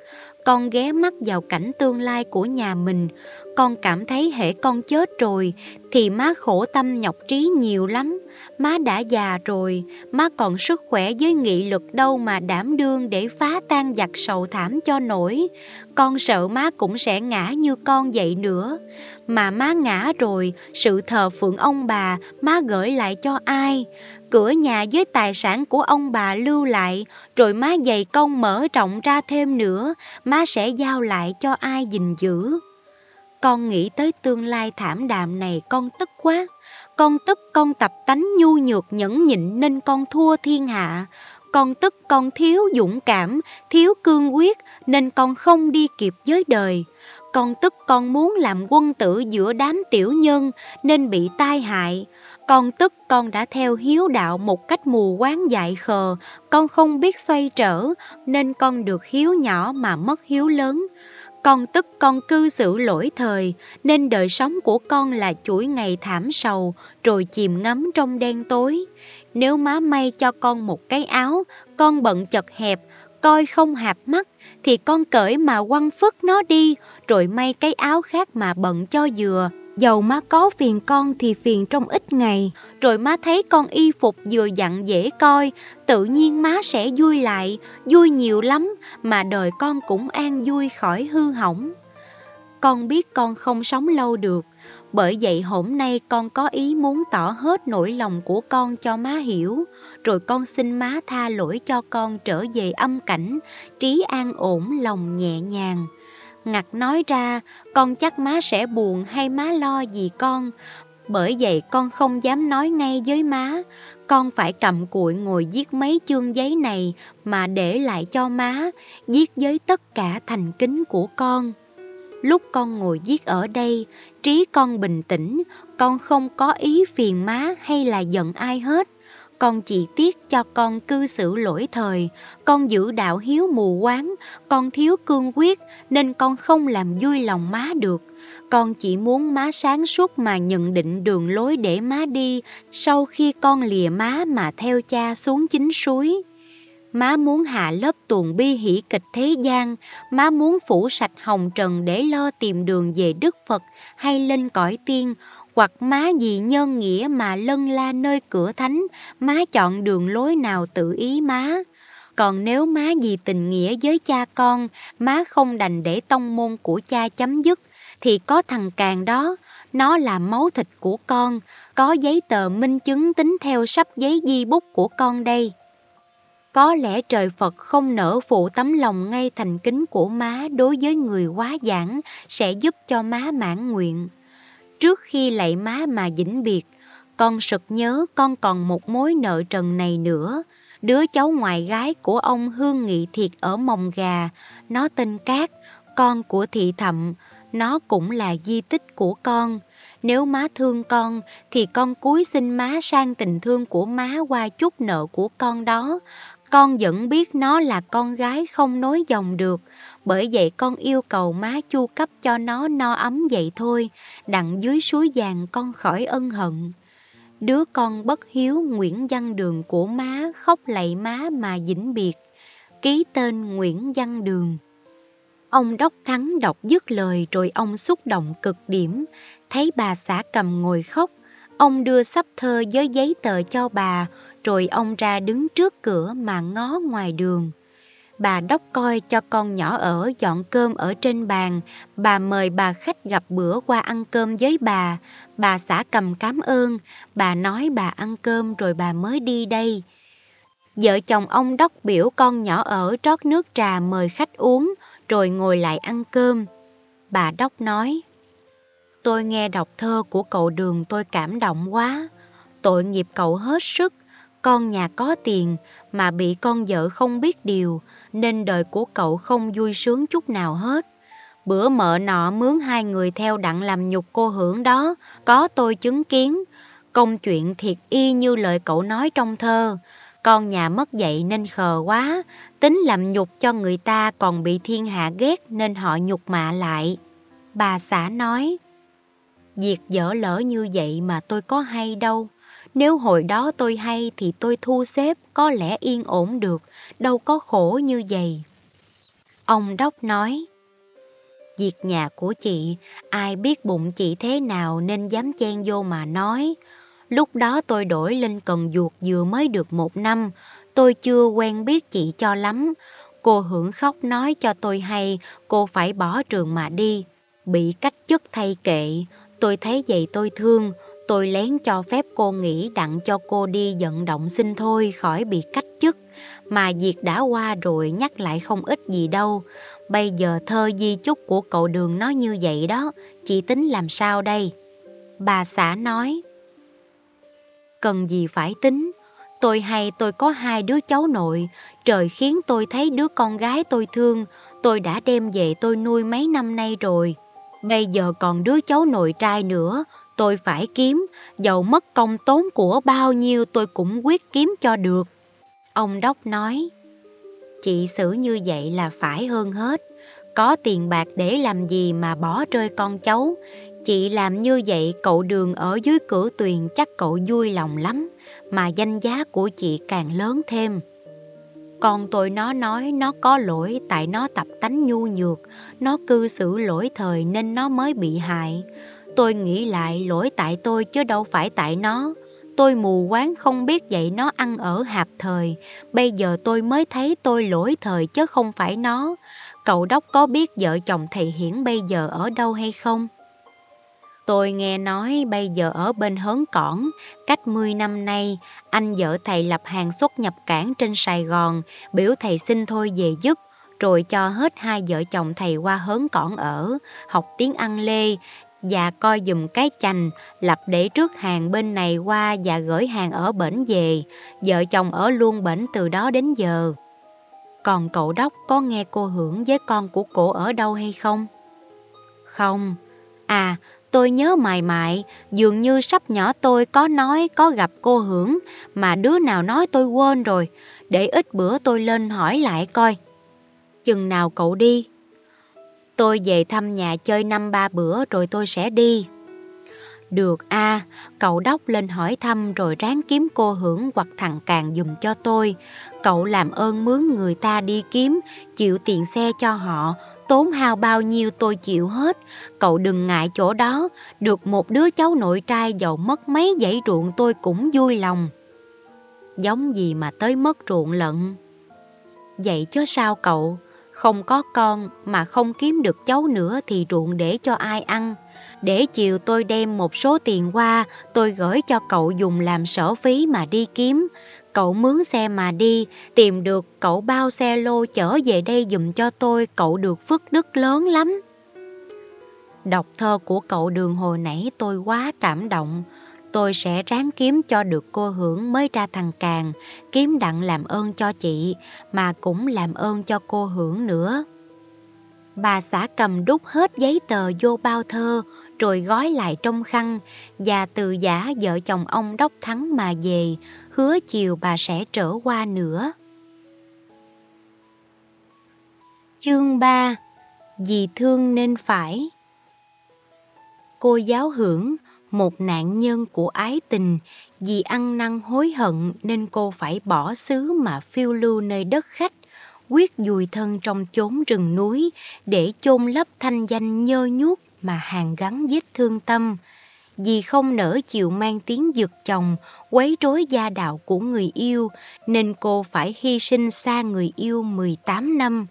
con ghé mắt vào cảnh tương lai của nhà mình, con cảm thấy hệ con chết rồi thì má khổ tâm nhọc trí nhiều lắm. Má đã già rồi, má còn sức khỏe với nghị lực đâu mà đảm đương để phá tan giặc sầu thảm cho nổi. Con sợ má cũng sẽ ngã như con vậy nữa. Mà má ngã rồi, sự thờ phượng ông bà má gửi lại cho ai? Cửa nhà với tài sản của ông bà lưu lại, rồi má dày công mở rộng ra thêm nữa, má sẽ giao lại cho ai gìn giữ. Con nghĩ tới tương lai thảm đạm này con tức quá. Con tức con tập tánh nhu nhược nhẫn nhịn nên con thua thiên hạ. Con tức con thiếu dũng cảm, thiếu cương quyết nên con không đi kịp với đời. Con tức con muốn làm quân tử giữa đám tiểu nhân nên bị tai hại. Con tức con đã theo hiếu đạo một cách mù quáng dại khờ, con không biết xoay trở, nên con được hiếu nhỏ mà mất hiếu lớn. Con tức con cư xử lỗi thời, nên đời sống của con là chuỗi ngày thảm sầu, rồi chìm ngắm trong đen tối. Nếu má may cho con một cái áo, con bận chật hẹp, coi không hạp mắt, thì con cởi mà quăng phức nó đi, rồi may cái áo khác mà bận cho vừa. Dầu má có phiền con thì phiền trong ít ngày, rồi má thấy con y phục vừa dặn dễ coi, tự nhiên má sẽ vui lại, vui nhiều lắm, mà đời con cũng an vui khỏi hư hỏng. Con biết con không sống lâu được, bởi vậy hôm nay con có ý muốn tỏ hết nỗi lòng của con cho má hiểu, rồi con xin má tha lỗi cho con trở về âm cảnh, trí an ổn lòng nhẹ nhàng. Ngặt nói ra, con chắc má sẽ buồn hay má lo gì con, bởi vậy con không dám nói ngay với má, con phải cầm cuội ngồi viết mấy chương giấy này mà để lại cho má, viết với tất cả thành kính của con. Lúc con ngồi viết ở đây, trí con bình tĩnh, con không có ý phiền má hay là giận ai hết. Con chỉ tiếc cho con cư xử lỗi thời, con giữ đạo hiếu mù quáng, con thiếu cương quyết nên con không làm vui lòng má được. Con chỉ muốn má sáng suốt mà nhận định đường lối để má đi sau khi con lìa má mà theo cha xuống chính suối. Má muốn hạ lớp tuồng bi hỷ kịch thế gian, má muốn phủ sạch hồng trần để lo tìm đường về Đức Phật hay lên cõi tiên, hoặc má vì nhân nghĩa mà lân la nơi cửa thánh, má chọn đường lối nào tự ý má. Còn nếu má vì tình nghĩa với cha con, má không đành để tông môn của cha chấm dứt, thì có thằng càng đó, nó là máu thịt của con, có giấy tờ minh chứng tính theo sắp giấy di bút của con đây. Có lẽ trời Phật không nở phụ tấm lòng ngay thành kính của má đối với người quá giảng sẽ giúp cho má mãn nguyện. Trước khi lạy má mà dĩnh biệt, con sực nhớ con còn một mối nợ trần này nữa. Đứa cháu ngoài gái của ông Hương Nghị Thiệt ở Mồng Gà, nó tên Cát, con của thị thậm, nó cũng là di tích của con. Nếu má thương con, thì con cúi xin má sang tình thương của má qua chút nợ của con đó. Con vẫn biết nó là con gái không nối dòng được, bởi vậy con yêu cầu má chu cấp cho nó no ấm vậy thôi, đặng dưới suối vàng con khỏi ân hận. Đứa con bất hiếu Nguyễn Văn Đường của má khóc lạy má mà dĩnh biệt, ký tên Nguyễn Văn Đường. Ông Đốc Thắng đọc dứt lời rồi ông xúc động cực điểm, thấy bà xã cầm ngồi khóc. Ông đưa sắp thơ với giấy tờ cho bà, rồi ông ra đứng trước cửa mà ngó ngoài đường. Bà đốc coi cho con nhỏ ở dọn cơm ở trên bàn, bà mời bà khách gặp bữa qua ăn cơm với bà. Bà xã cầm cám ơn, bà nói bà ăn cơm rồi bà mới đi đây. Vợ chồng ông đốc biểu con nhỏ ở trót nước trà mời khách uống, rồi ngồi lại ăn cơm. Bà đốc nói, Tôi nghe đọc thơ của cậu đường tôi cảm động quá, tội nghiệp cậu hết sức, con nhà có tiền mà bị con vợ không biết điều nên đời của cậu không vui sướng chút nào hết. Bữa mợ nọ mướn hai người theo đặng làm nhục cô hưởng đó, có tôi chứng kiến. Công chuyện thiệt y như lời cậu nói trong thơ. Con nhà mất dạy nên khờ quá, tính làm nhục cho người ta còn bị thiên hạ ghét nên họ nhục mạ lại. Bà xã nói, Việc dở lỡ như vậy mà tôi có hay đâu. Nếu hồi đó tôi hay thì tôi thu xếp có lẽ yên ổn được, đâu có khổ như vậy. Ông Đốc nói, Việc nhà của chị, ai biết bụng chị thế nào nên dám chen vô mà nói. Lúc đó tôi đổi lên cần duột vừa mới được một năm, tôi chưa quen biết chị cho lắm. Cô hưởng khóc nói cho tôi hay cô phải bỏ trường mà đi. Bị cách chức thay kệ, tôi thấy vậy tôi thương, tôi lén cho phép cô nghĩ đặng cho cô đi vận động xin thôi khỏi bị cách chức. Mà việc đã qua rồi nhắc lại không ít gì đâu. Bây giờ thơ di chúc của cậu đường nói như vậy đó, chị tính làm sao đây? Bà xã nói, cần gì phải tính, tôi hay tôi có hai đứa cháu nội, trời khiến tôi thấy đứa con gái tôi thương, tôi đã đem về tôi nuôi mấy năm nay rồi. Bây giờ còn đứa cháu nội trai nữa, Tôi phải kiếm, dầu mất công tốn của bao nhiêu tôi cũng quyết kiếm cho được. Ông Đốc nói, chị xử như vậy là phải hơn hết. Có tiền bạc để làm gì mà bỏ rơi con cháu. Chị làm như vậy cậu đường ở dưới cửa tuyền chắc cậu vui lòng lắm, mà danh giá của chị càng lớn thêm. còn tôi nó nói nó có lỗi tại nó tập tánh nhu nhược, nó cư xử lỗi thời nên nó mới bị hại. Tôi nghĩ lại lỗi tại tôi chứ đâu phải tại nó. Tôi mù quáng không biết dạy nó ăn ở hạp thời. Bây giờ tôi mới thấy tôi lỗi thời chứ không phải nó. Cậu đốc có biết vợ chồng thầy Hiển bây giờ ở đâu hay không? Tôi nghe nói bây giờ ở bên hớn cỏn, cách 10 năm nay, anh vợ thầy lập hàng xuất nhập cảng trên Sài Gòn, biểu thầy xin thôi về giúp, rồi cho hết hai vợ chồng thầy qua hớn cỏn ở, học tiếng ăn lê, và coi dùm cái chành, lập để trước hàng bên này qua và gửi hàng ở bển về, vợ chồng ở luôn bển từ đó đến giờ. Còn cậu đốc có nghe cô hưởng với con của cổ ở đâu hay không? Không. À, tôi nhớ mài mại, dường như sắp nhỏ tôi có nói có gặp cô hưởng, mà đứa nào nói tôi quên rồi, để ít bữa tôi lên hỏi lại coi. Chừng nào cậu đi? Tôi về thăm nhà chơi năm ba bữa rồi tôi sẽ đi. Được a cậu đốc lên hỏi thăm rồi ráng kiếm cô hưởng hoặc thằng càng dùm cho tôi. Cậu làm ơn mướn người ta đi kiếm, chịu tiền xe cho họ, tốn hao bao nhiêu tôi chịu hết. Cậu đừng ngại chỗ đó, được một đứa cháu nội trai giàu mất mấy dãy ruộng tôi cũng vui lòng. Giống gì mà tới mất ruộng lận. Vậy chứ sao cậu? Không có con mà không kiếm được cháu nữa thì ruộng để cho ai ăn. Để chiều tôi đem một số tiền qua, tôi gửi cho cậu dùng làm sở phí mà đi kiếm. Cậu mướn xe mà đi, tìm được cậu bao xe lô chở về đây dùm cho tôi, cậu được phước đức lớn lắm. Đọc thơ của cậu đường hồi nãy tôi quá cảm động. Tôi sẽ ráng kiếm cho được cô hưởng mới ra thằng Càng, kiếm đặng làm ơn cho chị, mà cũng làm ơn cho cô hưởng nữa. Bà xã cầm đút hết giấy tờ vô bao thơ, rồi gói lại trong khăn, và từ giả vợ chồng ông Đốc Thắng mà về, hứa chiều bà sẽ trở qua nữa. Chương 3 Vì thương nên phải Cô giáo hưởng, một nạn nhân của ái tình, vì ăn năn hối hận nên cô phải bỏ xứ mà phiêu lưu nơi đất khách, quyết dùi thân trong chốn rừng núi để chôn lấp thanh danh nhơ nhuốc mà hàng gắn vết thương tâm. Vì không nỡ chịu mang tiếng giật chồng, quấy rối gia đạo của người yêu, nên cô phải hy sinh xa người yêu 18 năm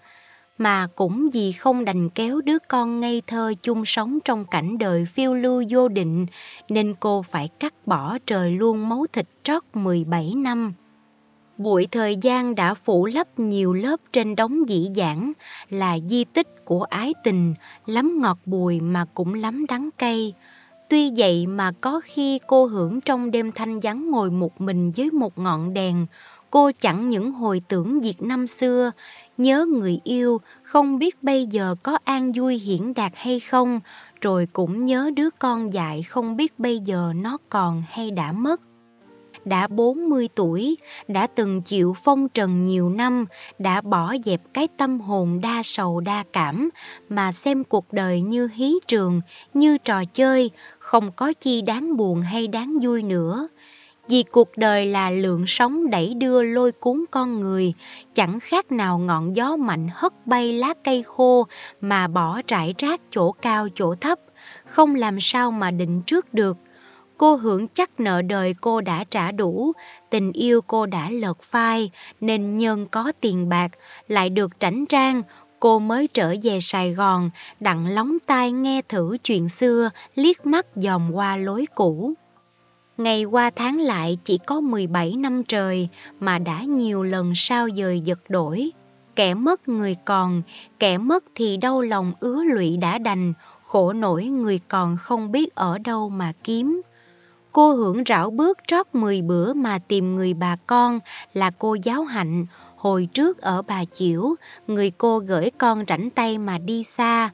mà cũng vì không đành kéo đứa con ngây thơ chung sống trong cảnh đời phiêu lưu vô định, nên cô phải cắt bỏ trời luôn máu thịt trót 17 năm. Bụi thời gian đã phủ lấp nhiều lớp trên đống dĩ dãn là di tích của ái tình, lắm ngọt bùi mà cũng lắm đắng cay. Tuy vậy mà có khi cô hưởng trong đêm thanh vắng ngồi một mình dưới một ngọn đèn, cô chẳng những hồi tưởng việc năm xưa, nhớ người yêu, không biết bây giờ có an vui hiển đạt hay không, rồi cũng nhớ đứa con dại không biết bây giờ nó còn hay đã mất. Đã 40 tuổi, đã từng chịu phong trần nhiều năm, đã bỏ dẹp cái tâm hồn đa sầu đa cảm, mà xem cuộc đời như hí trường, như trò chơi, không có chi đáng buồn hay đáng vui nữa vì cuộc đời là lượng sóng đẩy đưa lôi cuốn con người, chẳng khác nào ngọn gió mạnh hất bay lá cây khô mà bỏ rải rác chỗ cao chỗ thấp, không làm sao mà định trước được. Cô hưởng chắc nợ đời cô đã trả đủ, tình yêu cô đã lợt phai, nên nhân có tiền bạc, lại được trảnh trang, cô mới trở về Sài Gòn, đặng lóng tai nghe thử chuyện xưa, liếc mắt dòm qua lối cũ. Ngày qua tháng lại chỉ có 17 năm trời mà đã nhiều lần sao dời giật đổi. Kẻ mất người còn, kẻ mất thì đau lòng ứa lụy đã đành, khổ nổi người còn không biết ở đâu mà kiếm. Cô hưởng rảo bước trót 10 bữa mà tìm người bà con là cô giáo hạnh, hồi trước ở bà Chiểu, người cô gửi con rảnh tay mà đi xa.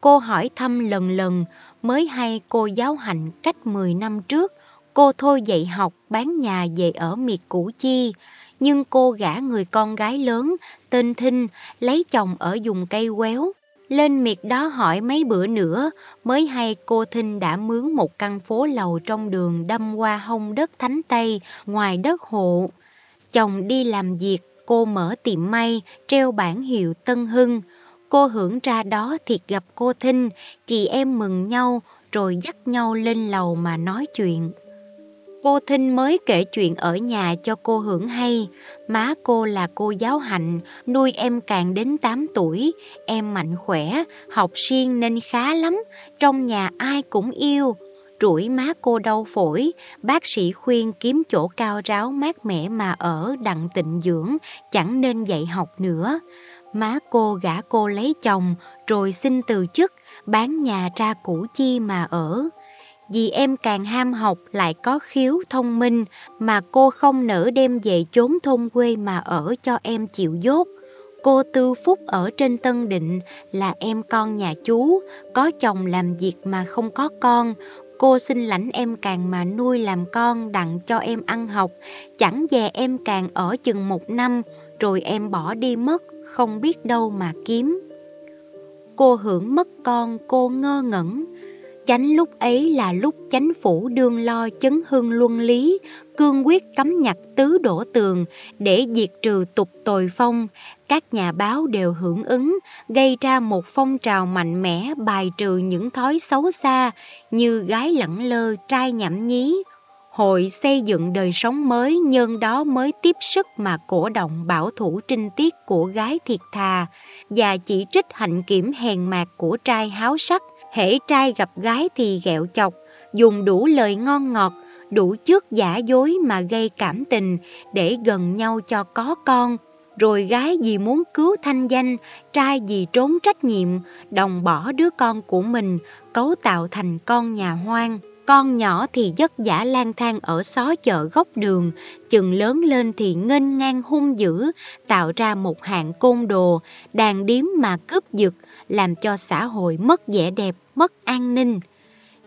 Cô hỏi thăm lần lần, mới hay cô giáo hạnh cách 10 năm trước, cô thôi dạy học bán nhà về ở miệt Củ Chi, nhưng cô gả người con gái lớn, tên Thinh, lấy chồng ở vùng cây quéo. Lên miệt đó hỏi mấy bữa nữa, mới hay cô Thinh đã mướn một căn phố lầu trong đường đâm qua hông đất Thánh Tây, ngoài đất hộ. Chồng đi làm việc, cô mở tiệm may, treo bản hiệu Tân Hưng. Cô hưởng ra đó thì gặp cô Thinh, chị em mừng nhau, rồi dắt nhau lên lầu mà nói chuyện. Cô Thinh mới kể chuyện ở nhà cho cô hưởng hay. Má cô là cô giáo hạnh, nuôi em càng đến 8 tuổi. Em mạnh khỏe, học siêng nên khá lắm. Trong nhà ai cũng yêu. Rủi má cô đau phổi, bác sĩ khuyên kiếm chỗ cao ráo mát mẻ mà ở đặng tịnh dưỡng, chẳng nên dạy học nữa. Má cô gả cô lấy chồng, rồi xin từ chức, bán nhà ra củ chi mà ở vì em càng ham học lại có khiếu thông minh mà cô không nỡ đem về chốn thôn quê mà ở cho em chịu dốt. Cô Tư Phúc ở trên Tân Định là em con nhà chú, có chồng làm việc mà không có con. Cô xin lãnh em càng mà nuôi làm con đặng cho em ăn học, chẳng về em càng ở chừng một năm, rồi em bỏ đi mất, không biết đâu mà kiếm. Cô hưởng mất con, cô ngơ ngẩn, Chánh lúc ấy là lúc chánh phủ đương lo chấn hưng luân lý, cương quyết cấm nhặt tứ đổ tường để diệt trừ tục tồi phong. Các nhà báo đều hưởng ứng, gây ra một phong trào mạnh mẽ bài trừ những thói xấu xa như gái lẳng lơ, trai nhảm nhí. Hội xây dựng đời sống mới nhân đó mới tiếp sức mà cổ động bảo thủ trinh tiết của gái thiệt thà và chỉ trích hạnh kiểm hèn mạc của trai háo sắc hễ trai gặp gái thì ghẹo chọc, dùng đủ lời ngon ngọt, đủ trước giả dối mà gây cảm tình để gần nhau cho có con. Rồi gái vì muốn cứu thanh danh, trai vì trốn trách nhiệm, đồng bỏ đứa con của mình, cấu tạo thành con nhà hoang. Con nhỏ thì giấc giả lang thang ở xó chợ góc đường, chừng lớn lên thì nghênh ngang hung dữ, tạo ra một hạng côn đồ, đàn điếm mà cướp giật, làm cho xã hội mất vẻ đẹp, mất an ninh.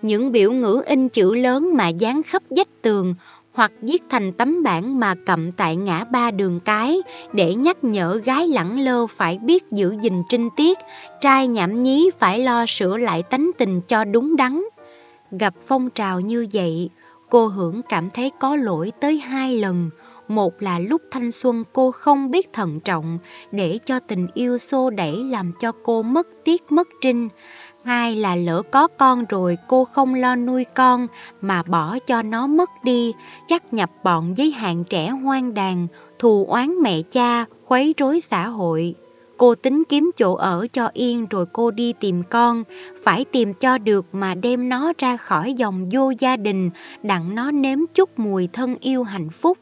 Những biểu ngữ in chữ lớn mà dán khắp vách tường hoặc viết thành tấm bảng mà cầm tại ngã ba đường cái để nhắc nhở gái lẳng lơ phải biết giữ gìn trinh tiết, trai nhảm nhí phải lo sửa lại tánh tình cho đúng đắn. Gặp phong trào như vậy, cô Hưởng cảm thấy có lỗi tới hai lần. Một là lúc thanh xuân cô không biết thận trọng để cho tình yêu xô đẩy làm cho cô mất tiết mất trinh. Hai là lỡ có con rồi cô không lo nuôi con mà bỏ cho nó mất đi, chắc nhập bọn với hạng trẻ hoang đàn, thù oán mẹ cha, khuấy rối xã hội. Cô tính kiếm chỗ ở cho yên rồi cô đi tìm con, phải tìm cho được mà đem nó ra khỏi dòng vô gia đình, đặng nó nếm chút mùi thân yêu hạnh phúc.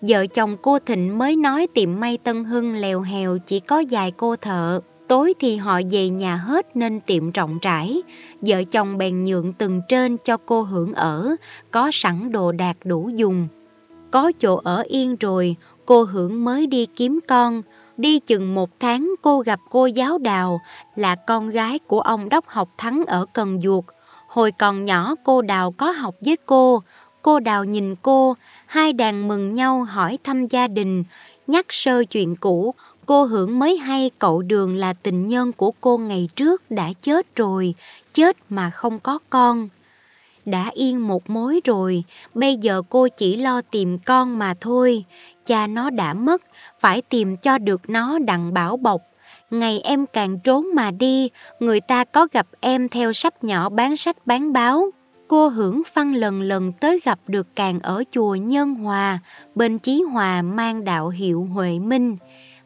Vợ chồng cô Thịnh mới nói tiệm may Tân Hưng lèo hèo chỉ có vài cô thợ. Tối thì họ về nhà hết nên tiệm rộng rãi. Vợ chồng bèn nhượng từng trên cho cô hưởng ở, có sẵn đồ đạc đủ dùng. Có chỗ ở yên rồi, cô hưởng mới đi kiếm con. Đi chừng một tháng cô gặp cô giáo Đào, là con gái của ông đốc học thắng ở Cần Duột. Hồi còn nhỏ cô Đào có học với cô, cô Đào nhìn cô, hai đàn mừng nhau hỏi thăm gia đình, nhắc sơ chuyện cũ, cô hưởng mới hay cậu Đường là tình nhân của cô ngày trước đã chết rồi, chết mà không có con. Đã yên một mối rồi, bây giờ cô chỉ lo tìm con mà thôi, cha nó đã mất, phải tìm cho được nó đặng bảo bọc. Ngày em càng trốn mà đi, người ta có gặp em theo sách nhỏ bán sách bán báo. Cô hưởng phân lần lần tới gặp được càng ở chùa Nhân Hòa, bên Chí Hòa mang đạo hiệu Huệ Minh.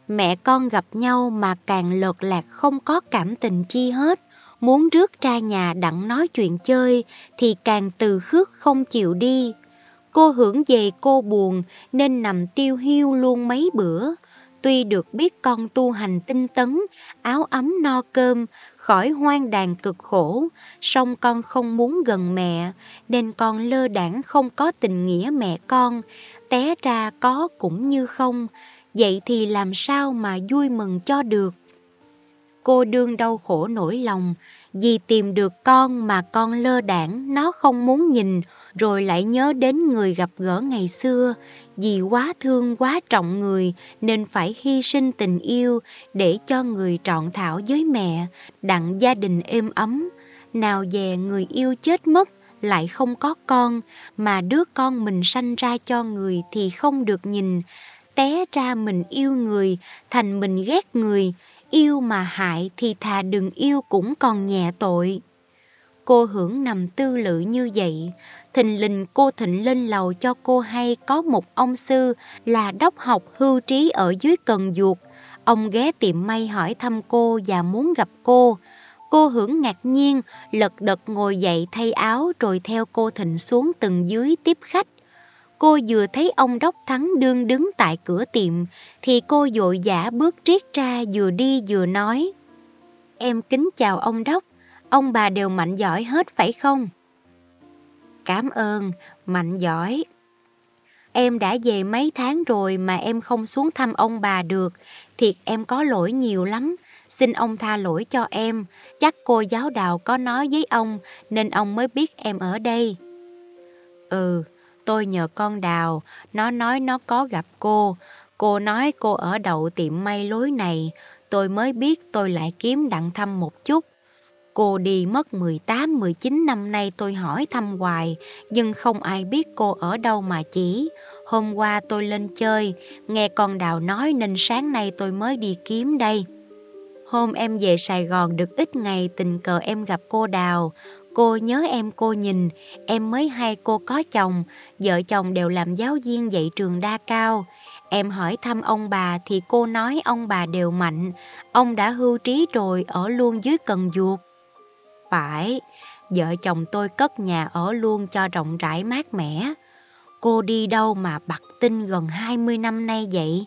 Mẹ con gặp nhau mà càng lợt lạc không có cảm tình chi hết. Muốn rước ra nhà đặng nói chuyện chơi thì càng từ khước không chịu đi. Cô hưởng về cô buồn nên nằm tiêu hiu luôn mấy bữa. Tuy được biết con tu hành tinh tấn, áo ấm no cơm, khỏi hoang đàn cực khổ, song con không muốn gần mẹ, nên con lơ đảng không có tình nghĩa mẹ con, té ra có cũng như không, vậy thì làm sao mà vui mừng cho được. Cô đương đau khổ nỗi lòng, vì tìm được con mà con lơ đảng, nó không muốn nhìn, rồi lại nhớ đến người gặp gỡ ngày xưa, vì quá thương quá trọng người nên phải hy sinh tình yêu để cho người trọn thảo với mẹ, đặng gia đình êm ấm. Nào về người yêu chết mất, lại không có con, mà đứa con mình sanh ra cho người thì không được nhìn, té ra mình yêu người, thành mình ghét người, yêu mà hại thì thà đừng yêu cũng còn nhẹ tội. Cô hưởng nằm tư lự như vậy, thình lình cô thịnh lên lầu cho cô hay có một ông sư là đốc học hưu trí ở dưới cần duột. Ông ghé tiệm may hỏi thăm cô và muốn gặp cô. Cô hưởng ngạc nhiên, lật đật ngồi dậy thay áo rồi theo cô thịnh xuống tầng dưới tiếp khách. Cô vừa thấy ông đốc thắng đương đứng tại cửa tiệm, thì cô dội dã bước triết ra vừa đi vừa nói. Em kính chào ông đốc, ông bà đều mạnh giỏi hết phải không? Cảm ơn, mạnh giỏi. Em đã về mấy tháng rồi mà em không xuống thăm ông bà được, thiệt em có lỗi nhiều lắm. Xin ông tha lỗi cho em, chắc cô giáo đào có nói với ông nên ông mới biết em ở đây. Ừ, tôi nhờ con đào, nó nói nó có gặp cô. Cô nói cô ở đậu tiệm may lối này, tôi mới biết tôi lại kiếm đặng thăm một chút. Cô đi mất 18-19 năm nay tôi hỏi thăm hoài, nhưng không ai biết cô ở đâu mà chỉ. Hôm qua tôi lên chơi, nghe con Đào nói nên sáng nay tôi mới đi kiếm đây. Hôm em về Sài Gòn được ít ngày tình cờ em gặp cô Đào. Cô nhớ em cô nhìn, em mới hay cô có chồng, vợ chồng đều làm giáo viên dạy trường đa cao. Em hỏi thăm ông bà thì cô nói ông bà đều mạnh, ông đã hưu trí rồi ở luôn dưới cần duột. Phải, vợ chồng tôi cất nhà ở luôn cho rộng rãi mát mẻ. Cô đi đâu mà bặt tin gần 20 năm nay vậy?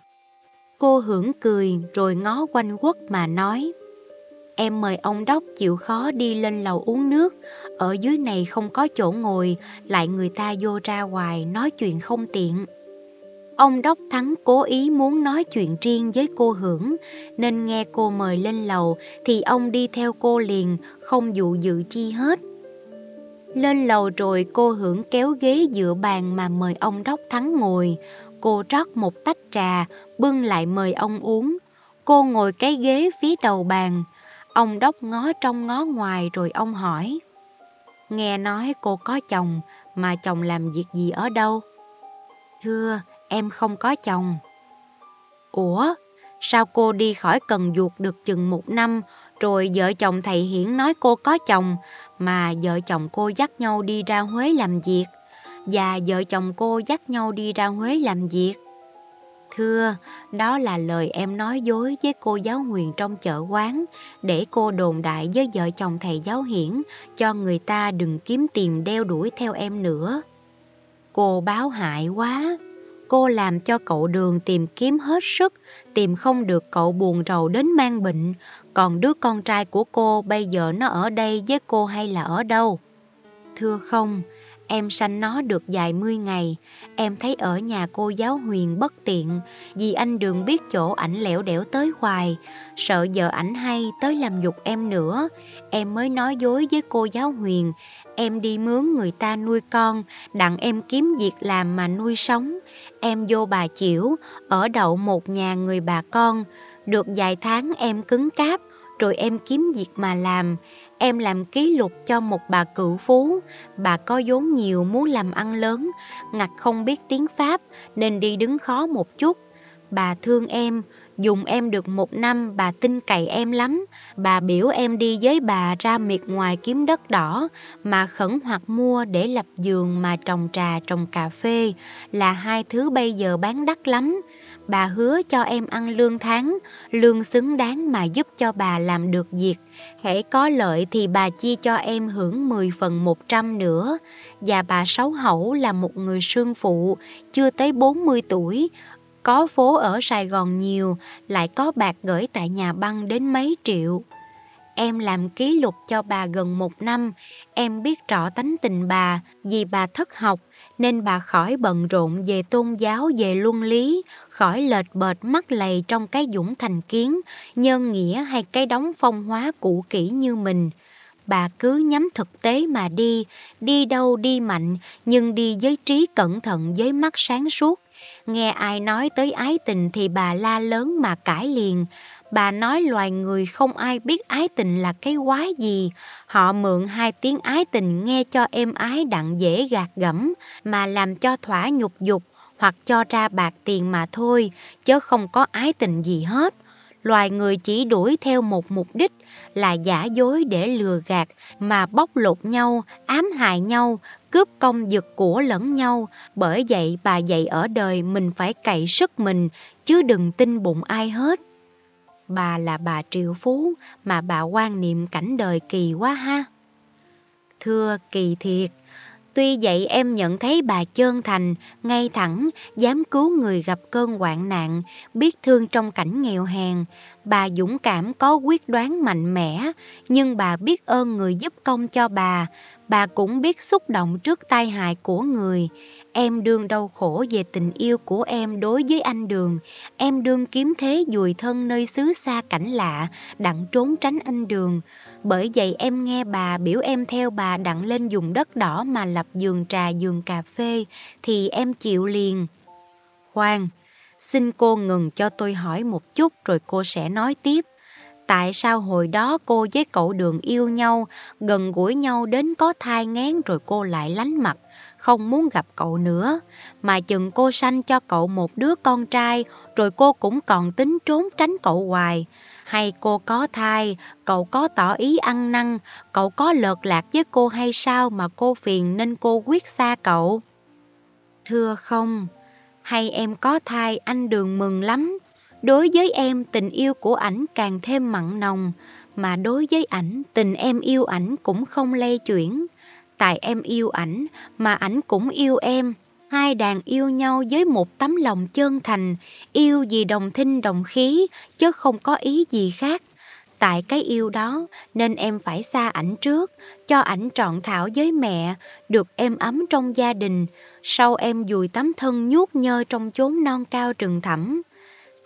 Cô hưởng cười rồi ngó quanh quất mà nói Em mời ông Đốc chịu khó đi lên lầu uống nước Ở dưới này không có chỗ ngồi Lại người ta vô ra ngoài nói chuyện không tiện Ông Đốc Thắng cố ý muốn nói chuyện riêng với cô Hưởng, nên nghe cô mời lên lầu thì ông đi theo cô liền, không dụ dự chi hết. Lên lầu rồi cô Hưởng kéo ghế dựa bàn mà mời ông Đốc Thắng ngồi. Cô rót một tách trà, bưng lại mời ông uống. Cô ngồi cái ghế phía đầu bàn. Ông Đốc ngó trong ngó ngoài rồi ông hỏi. Nghe nói cô có chồng, mà chồng làm việc gì ở đâu? Thưa, em không có chồng. Ủa, sao cô đi khỏi cần duột được chừng một năm, rồi vợ chồng thầy Hiển nói cô có chồng, mà vợ chồng cô dắt nhau đi ra Huế làm việc, và vợ chồng cô dắt nhau đi ra Huế làm việc. Thưa, đó là lời em nói dối với cô giáo Huyền trong chợ quán, để cô đồn đại với vợ chồng thầy giáo Hiển, cho người ta đừng kiếm tìm đeo đuổi theo em nữa. Cô báo hại quá. Cô làm cho cậu đường tìm kiếm hết sức, tìm không được cậu buồn rầu đến mang bệnh. Còn đứa con trai của cô bây giờ nó ở đây với cô hay là ở đâu? Thưa không, em sanh nó được vài mươi ngày. Em thấy ở nhà cô giáo Huyền bất tiện, vì anh đường biết chỗ ảnh lẻo đẻo tới hoài. Sợ vợ ảnh hay tới làm nhục em nữa. Em mới nói dối với cô giáo Huyền, em đi mướn người ta nuôi con, đặng em kiếm việc làm mà nuôi sống. Em vô bà chịu, ở đậu một nhà người bà con. Được vài tháng em cứng cáp, rồi em kiếm việc mà làm. Em làm ký lục cho một bà cựu phú, bà có vốn nhiều muốn làm ăn lớn, ngặt không biết tiếng Pháp nên đi đứng khó một chút. Bà thương em, dùng em được một năm bà tin cậy em lắm. Bà biểu em đi với bà ra miệt ngoài kiếm đất đỏ mà khẩn hoặc mua để lập giường mà trồng trà trồng cà phê là hai thứ bây giờ bán đắt lắm. Bà hứa cho em ăn lương tháng, lương xứng đáng mà giúp cho bà làm được việc. Hễ có lợi thì bà chia cho em hưởng 10 phần 100 nữa. Và bà Sáu Hậu là một người sương phụ, chưa tới 40 tuổi, có phố ở Sài Gòn nhiều, lại có bạc gửi tại nhà băng đến mấy triệu. Em làm ký lục cho bà gần một năm, em biết rõ tánh tình bà, vì bà thất học, nên bà khỏi bận rộn về tôn giáo, về luân lý, khỏi lệch bệt mắc lầy trong cái dũng thành kiến, nhân nghĩa hay cái đóng phong hóa cũ kỹ như mình. Bà cứ nhắm thực tế mà đi, đi đâu đi mạnh, nhưng đi với trí cẩn thận với mắt sáng suốt. Nghe ai nói tới ái tình thì bà la lớn mà cãi liền, Bà nói loài người không ai biết ái tình là cái quái gì. Họ mượn hai tiếng ái tình nghe cho êm ái đặng dễ gạt gẫm, mà làm cho thỏa nhục dục, hoặc cho ra bạc tiền mà thôi, chứ không có ái tình gì hết. Loài người chỉ đuổi theo một mục đích là giả dối để lừa gạt, mà bóc lột nhau, ám hại nhau, cướp công giật của lẫn nhau. Bởi vậy bà dạy ở đời mình phải cậy sức mình, chứ đừng tin bụng ai hết. Bà là bà triệu phú mà bà quan niệm cảnh đời kỳ quá ha. Thưa kỳ thiệt, tuy vậy em nhận thấy bà chân thành, ngay thẳng, dám cứu người gặp cơn hoạn nạn, biết thương trong cảnh nghèo hèn. Bà dũng cảm có quyết đoán mạnh mẽ, nhưng bà biết ơn người giúp công cho bà. Bà cũng biết xúc động trước tai hại của người. Em đương đau khổ về tình yêu của em đối với anh Đường. Em đương kiếm thế dùi thân nơi xứ xa cảnh lạ, đặng trốn tránh anh Đường. Bởi vậy em nghe bà biểu em theo bà đặng lên dùng đất đỏ mà lập giường trà giường cà phê, thì em chịu liền. Khoan, xin cô ngừng cho tôi hỏi một chút rồi cô sẽ nói tiếp. Tại sao hồi đó cô với cậu đường yêu nhau, gần gũi nhau đến có thai ngán rồi cô lại lánh mặt? Không muốn gặp cậu nữa, mà chừng cô sanh cho cậu một đứa con trai, rồi cô cũng còn tính trốn tránh cậu hoài. Hay cô có thai, cậu có tỏ ý ăn năn, cậu có lợt lạc với cô hay sao mà cô phiền nên cô quyết xa cậu? Thưa không, hay em có thai anh đường mừng lắm. Đối với em tình yêu của ảnh càng thêm mặn nồng, mà đối với ảnh tình em yêu ảnh cũng không lây chuyển tại em yêu ảnh mà ảnh cũng yêu em. Hai đàn yêu nhau với một tấm lòng chân thành, yêu vì đồng thinh đồng khí, chứ không có ý gì khác. Tại cái yêu đó nên em phải xa ảnh trước, cho ảnh trọn thảo với mẹ, được êm ấm trong gia đình. Sau em dùi tấm thân nhuốc nhơ trong chốn non cao rừng thẳm.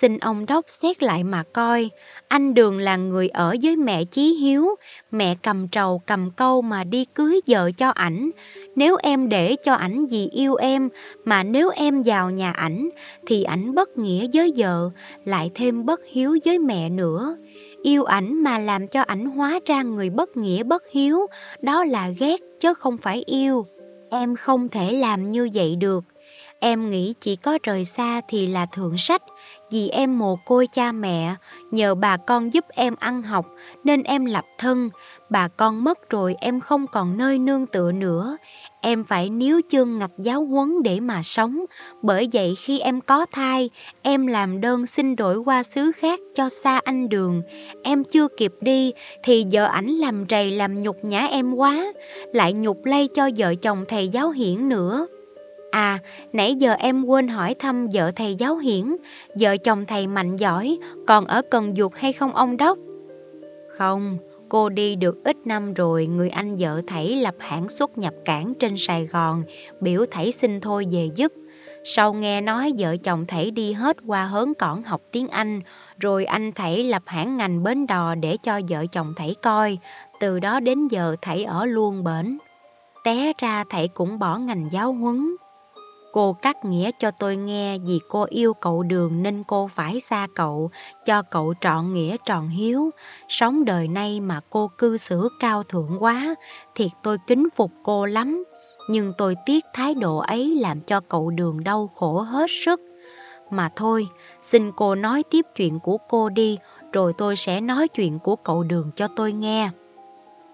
Xin ông đốc xét lại mà coi, anh Đường là người ở với mẹ Chí Hiếu, mẹ cầm trầu cầm câu mà đi cưới vợ cho ảnh. Nếu em để cho ảnh vì yêu em, mà nếu em vào nhà ảnh, thì ảnh bất nghĩa với vợ, lại thêm bất hiếu với mẹ nữa. Yêu ảnh mà làm cho ảnh hóa ra người bất nghĩa bất hiếu, đó là ghét chứ không phải yêu. Em không thể làm như vậy được. Em nghĩ chỉ có rời xa thì là thượng sách, vì em mồ côi cha mẹ, nhờ bà con giúp em ăn học nên em lập thân. Bà con mất rồi em không còn nơi nương tựa nữa. Em phải níu chân ngạch giáo huấn để mà sống. Bởi vậy khi em có thai, em làm đơn xin đổi qua xứ khác cho xa anh đường. Em chưa kịp đi thì vợ ảnh làm rầy làm nhục nhã em quá, lại nhục lây cho vợ chồng thầy giáo hiển nữa. À, nãy giờ em quên hỏi thăm vợ thầy giáo hiển, vợ chồng thầy mạnh giỏi, còn ở Cần Duộc hay không ông Đốc? Không, cô đi được ít năm rồi, người anh vợ thảy lập hãng xuất nhập cảng trên Sài Gòn, biểu thảy xin thôi về giúp. Sau nghe nói vợ chồng thảy đi hết qua hớn cỏn học tiếng Anh, rồi anh thảy lập hãng ngành bến đò để cho vợ chồng thảy coi, từ đó đến giờ thảy ở luôn bển. Té ra thảy cũng bỏ ngành giáo huấn. Cô cắt nghĩa cho tôi nghe vì cô yêu cậu đường nên cô phải xa cậu, cho cậu trọn nghĩa tròn hiếu. Sống đời nay mà cô cư xử cao thượng quá, thiệt tôi kính phục cô lắm. Nhưng tôi tiếc thái độ ấy làm cho cậu đường đau khổ hết sức. Mà thôi, xin cô nói tiếp chuyện của cô đi, rồi tôi sẽ nói chuyện của cậu đường cho tôi nghe.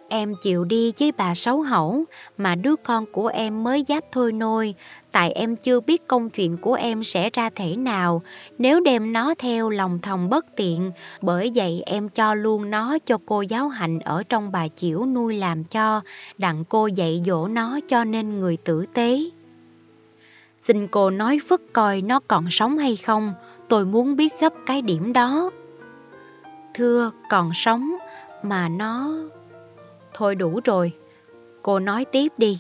Em chịu đi với bà xấu hổ mà đứa con của em mới giáp thôi nôi, tại em chưa biết công chuyện của em sẽ ra thể nào nếu đem nó theo lòng thòng bất tiện, bởi vậy em cho luôn nó cho cô giáo hạnh ở trong bà chiểu nuôi làm cho, đặng cô dạy dỗ nó cho nên người tử tế. Xin cô nói phức coi nó còn sống hay không, tôi muốn biết gấp cái điểm đó. Thưa, còn sống, mà nó... Thôi đủ rồi, cô nói tiếp đi.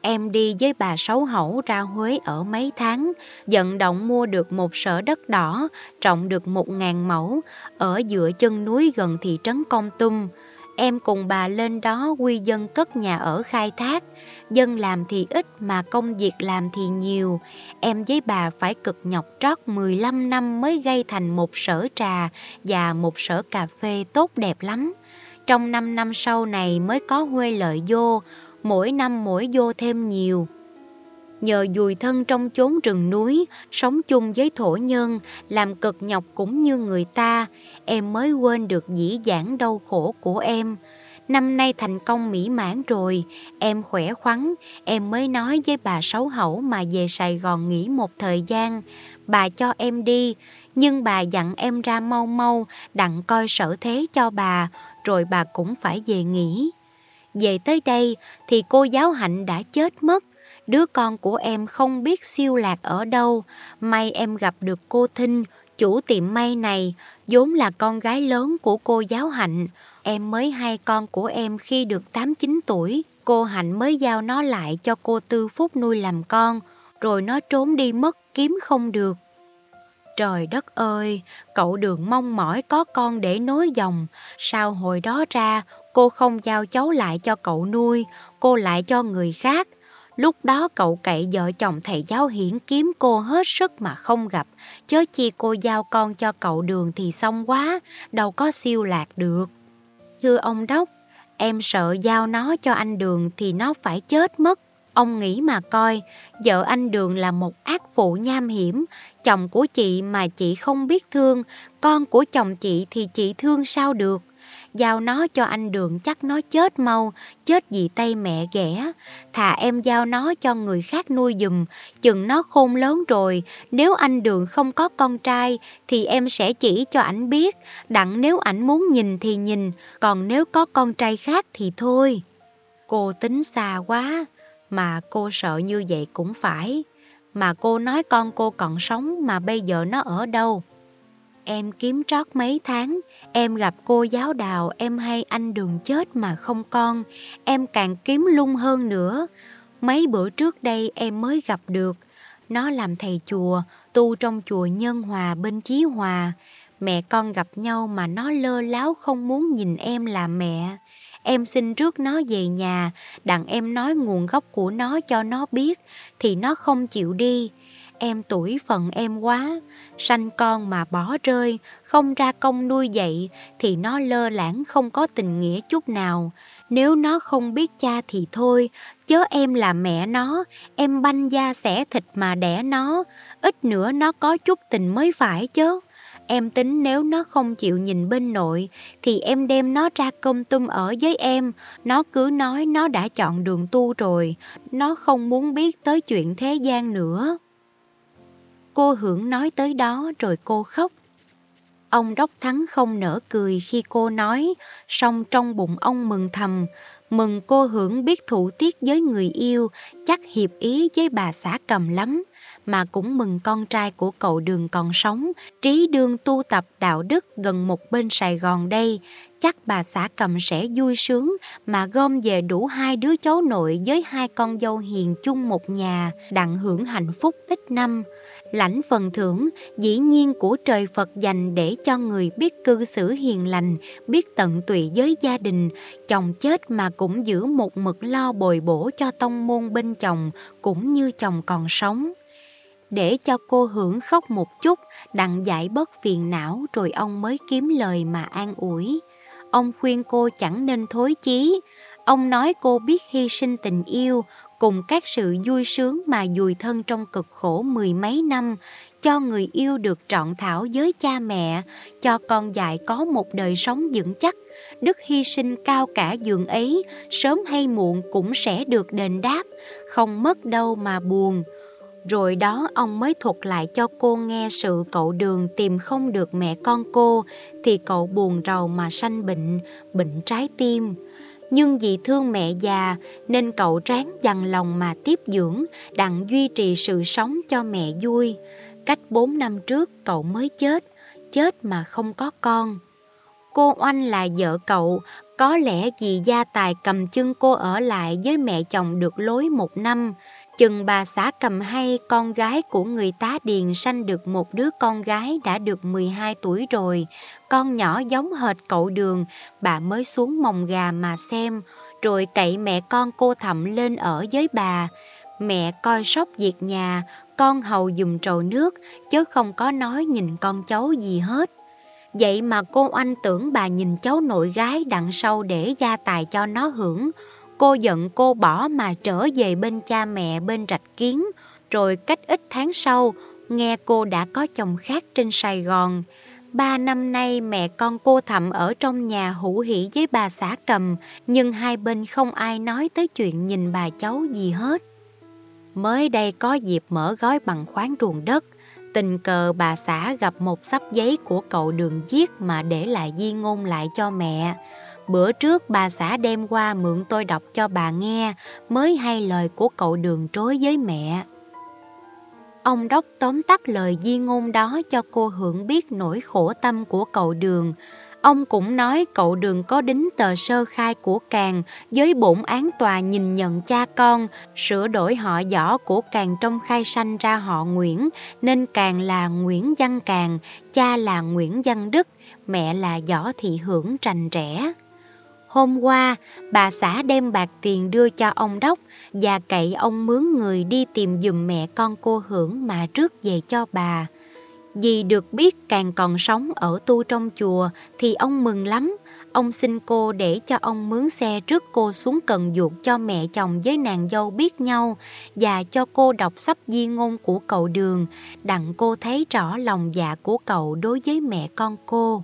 Em đi với bà Sáu Hẩu ra Huế ở mấy tháng, vận động mua được một sở đất đỏ, trọng được một ngàn mẫu, ở giữa chân núi gần thị trấn Công Tum. Em cùng bà lên đó quy dân cất nhà ở khai thác. Dân làm thì ít mà công việc làm thì nhiều. Em với bà phải cực nhọc trót 15 năm mới gây thành một sở trà và một sở cà phê tốt đẹp lắm. Trong 5 năm sau này mới có huê lợi vô, mỗi năm mỗi vô thêm nhiều. Nhờ dùi thân trong chốn rừng núi, sống chung với thổ nhân, làm cực nhọc cũng như người ta, em mới quên được dĩ dãn đau khổ của em. Năm nay thành công mỹ mãn rồi, em khỏe khoắn, em mới nói với bà Sáu Hậu mà về Sài Gòn nghỉ một thời gian. Bà cho em đi, nhưng bà dặn em ra mau mau, đặng coi sở thế cho bà, rồi bà cũng phải về nghỉ. Về tới đây thì cô giáo hạnh đã chết mất. Đứa con của em không biết siêu lạc ở đâu. May em gặp được cô Thinh, chủ tiệm may này, vốn là con gái lớn của cô giáo hạnh. Em mới hai con của em khi được 8-9 tuổi. Cô Hạnh mới giao nó lại cho cô Tư Phúc nuôi làm con, rồi nó trốn đi mất kiếm không được. Trời đất ơi, cậu đường mong mỏi có con để nối dòng. Sao hồi đó ra, cô không giao cháu lại cho cậu nuôi, cô lại cho người khác. Lúc đó cậu cậy vợ chồng thầy giáo hiển kiếm cô hết sức mà không gặp, chớ chi cô giao con cho cậu đường thì xong quá, đâu có siêu lạc được. Thưa ông Đốc, em sợ giao nó cho anh đường thì nó phải chết mất. Ông nghĩ mà coi, vợ anh Đường là một ác phụ nham hiểm, chồng của chị mà chị không biết thương, con của chồng chị thì chị thương sao được. Giao nó cho anh Đường chắc nó chết mau, chết vì tay mẹ ghẻ. Thà em giao nó cho người khác nuôi dùm, chừng nó khôn lớn rồi. Nếu anh Đường không có con trai, thì em sẽ chỉ cho ảnh biết. Đặng nếu ảnh muốn nhìn thì nhìn, còn nếu có con trai khác thì thôi. Cô tính xa quá, mà cô sợ như vậy cũng phải. Mà cô nói con cô còn sống mà bây giờ nó ở đâu? Em kiếm trót mấy tháng, em gặp cô giáo đào em hay anh đường chết mà không con, em càng kiếm lung hơn nữa. Mấy bữa trước đây em mới gặp được, nó làm thầy chùa, tu trong chùa Nhân Hòa bên Chí Hòa. Mẹ con gặp nhau mà nó lơ láo không muốn nhìn em là mẹ. Em xin rước nó về nhà, đặng em nói nguồn gốc của nó cho nó biết, thì nó không chịu đi. Em tuổi phận em quá, sanh con mà bỏ rơi, không ra công nuôi dạy, thì nó lơ lãng không có tình nghĩa chút nào. Nếu nó không biết cha thì thôi, chớ em là mẹ nó, em banh da xẻ thịt mà đẻ nó, ít nữa nó có chút tình mới phải chứ. Em tính nếu nó không chịu nhìn bên nội thì em đem nó ra công tum ở với em. Nó cứ nói nó đã chọn đường tu rồi, nó không muốn biết tới chuyện thế gian nữa. Cô hưởng nói tới đó rồi cô khóc. Ông Đốc Thắng không nở cười khi cô nói, song trong bụng ông mừng thầm, mừng cô hưởng biết thủ tiết với người yêu, chắc hiệp ý với bà xã cầm lắm mà cũng mừng con trai của cậu Đường còn sống, trí đương tu tập đạo đức gần một bên Sài Gòn đây, chắc bà xã cầm sẽ vui sướng mà gom về đủ hai đứa cháu nội với hai con dâu hiền chung một nhà, đặng hưởng hạnh phúc ít năm. Lãnh phần thưởng dĩ nhiên của trời Phật dành để cho người biết cư xử hiền lành, biết tận tụy với gia đình, chồng chết mà cũng giữ một mực lo bồi bổ cho tông môn bên chồng cũng như chồng còn sống để cho cô hưởng khóc một chút, đặng giải bớt phiền não rồi ông mới kiếm lời mà an ủi. Ông khuyên cô chẳng nên thối chí. Ông nói cô biết hy sinh tình yêu, cùng các sự vui sướng mà dùi thân trong cực khổ mười mấy năm, cho người yêu được trọn thảo với cha mẹ, cho con dại có một đời sống vững chắc. Đức hy sinh cao cả dường ấy, sớm hay muộn cũng sẽ được đền đáp, không mất đâu mà buồn. Rồi đó ông mới thuật lại cho cô nghe sự cậu đường tìm không được mẹ con cô thì cậu buồn rầu mà sanh bệnh, bệnh trái tim. Nhưng vì thương mẹ già nên cậu ráng dằn lòng mà tiếp dưỡng, đặng duy trì sự sống cho mẹ vui. Cách 4 năm trước cậu mới chết, chết mà không có con. Cô Oanh là vợ cậu, có lẽ vì gia tài cầm chân cô ở lại với mẹ chồng được lối một năm. Chừng bà xã cầm hay con gái của người tá điền sanh được một đứa con gái đã được 12 tuổi rồi. Con nhỏ giống hệt cậu đường, bà mới xuống mồng gà mà xem, rồi cậy mẹ con cô thậm lên ở với bà. Mẹ coi sóc việc nhà, con hầu dùm trầu nước, chứ không có nói nhìn con cháu gì hết. Vậy mà cô anh tưởng bà nhìn cháu nội gái đằng sau để gia tài cho nó hưởng. Cô giận cô bỏ mà trở về bên cha mẹ bên rạch kiến, rồi cách ít tháng sau, nghe cô đã có chồng khác trên Sài Gòn. Ba năm nay mẹ con cô thầm ở trong nhà hữu hỷ với bà xã cầm, nhưng hai bên không ai nói tới chuyện nhìn bà cháu gì hết. Mới đây có dịp mở gói bằng khoáng ruộng đất, tình cờ bà xã gặp một sắp giấy của cậu đường viết mà để lại di ngôn lại cho mẹ. Bữa trước bà xã đem qua mượn tôi đọc cho bà nghe, mới hay lời của cậu đường trối với mẹ. Ông Đốc tóm tắt lời di ngôn đó cho cô Hưởng biết nỗi khổ tâm của cậu đường. Ông cũng nói cậu đường có đính tờ sơ khai của Càng với bổn án tòa nhìn nhận cha con, sửa đổi họ võ của Càng trong khai sanh ra họ Nguyễn, nên Càng là Nguyễn Văn Càng, cha là Nguyễn Văn Đức, mẹ là Võ Thị Hưởng trành trẻ. Hôm qua, bà xã đem bạc tiền đưa cho ông Đốc và cậy ông mướn người đi tìm dùm mẹ con cô Hưởng mà trước về cho bà. Vì được biết càng còn sống ở tu trong chùa thì ông mừng lắm. Ông xin cô để cho ông mướn xe trước cô xuống cần duột cho mẹ chồng với nàng dâu biết nhau và cho cô đọc sắp di ngôn của cậu đường, đặng cô thấy rõ lòng dạ của cậu đối với mẹ con cô.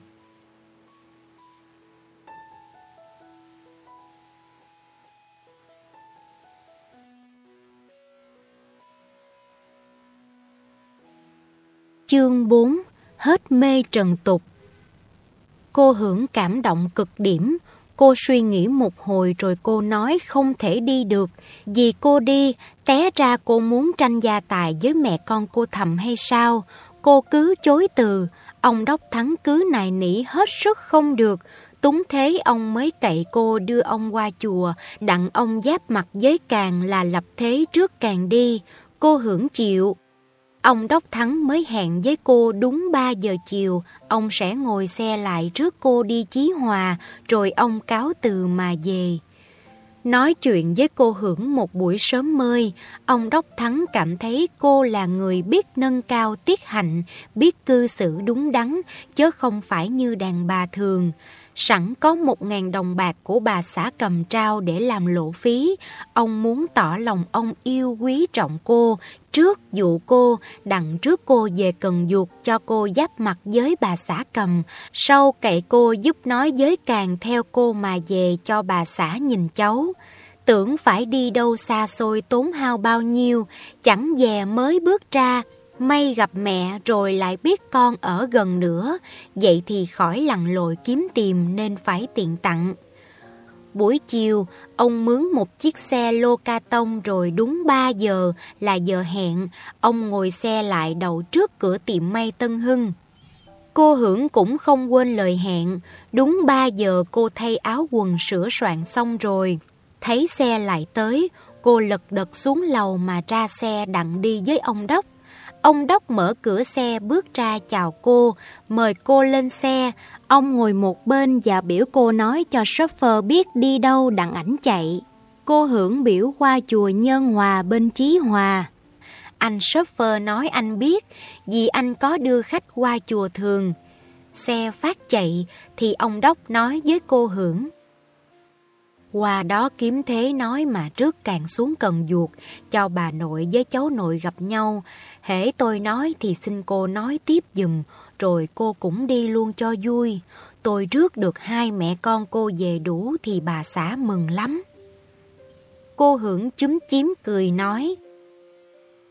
Chương 4 Hết mê trần tục. Cô hưởng cảm động cực điểm. Cô suy nghĩ một hồi rồi cô nói không thể đi được. Vì cô đi, té ra cô muốn tranh gia tài với mẹ con cô thầm hay sao? Cô cứ chối từ. Ông Đốc Thắng cứ nài nỉ hết sức không được. Túng thế ông mới cậy cô đưa ông qua chùa Đặng ông giáp mặt với càng là lập thế trước càng đi. Cô hưởng chịu. Ông Đốc Thắng mới hẹn với cô đúng 3 giờ chiều, ông sẽ ngồi xe lại trước cô đi Chí Hòa, rồi ông cáo từ mà về. Nói chuyện với cô Hưởng một buổi sớm mơi, ông Đốc Thắng cảm thấy cô là người biết nâng cao tiết hạnh, biết cư xử đúng đắn, chứ không phải như đàn bà thường sẵn có một ngàn đồng bạc của bà xã cầm trao để làm lộ phí. Ông muốn tỏ lòng ông yêu quý trọng cô, trước dụ cô, đặng trước cô về cần duột cho cô giáp mặt với bà xã cầm, sau cậy cô giúp nói với càng theo cô mà về cho bà xã nhìn cháu. Tưởng phải đi đâu xa xôi tốn hao bao nhiêu, chẳng về mới bước ra, May gặp mẹ rồi lại biết con ở gần nữa, vậy thì khỏi lặn lội kiếm tìm nên phải tiện tặng. Buổi chiều, ông mướn một chiếc xe lô ca tông rồi đúng 3 giờ là giờ hẹn, ông ngồi xe lại đầu trước cửa tiệm may Tân Hưng. Cô Hưởng cũng không quên lời hẹn, đúng 3 giờ cô thay áo quần sửa soạn xong rồi. Thấy xe lại tới, cô lật đật xuống lầu mà ra xe đặng đi với ông Đốc. Ông Đốc mở cửa xe bước ra chào cô, mời cô lên xe. Ông ngồi một bên và biểu cô nói cho shopper biết đi đâu đặng ảnh chạy. Cô hưởng biểu qua chùa Nhân Hòa bên Chí Hòa. Anh shopper nói anh biết vì anh có đưa khách qua chùa thường. Xe phát chạy thì ông Đốc nói với cô hưởng. Qua đó kiếm thế nói mà trước càng xuống cần duột, cho bà nội với cháu nội gặp nhau. Hễ tôi nói thì xin cô nói tiếp dùm, rồi cô cũng đi luôn cho vui. Tôi rước được hai mẹ con cô về đủ thì bà xã mừng lắm. Cô hưởng chúm chím cười nói,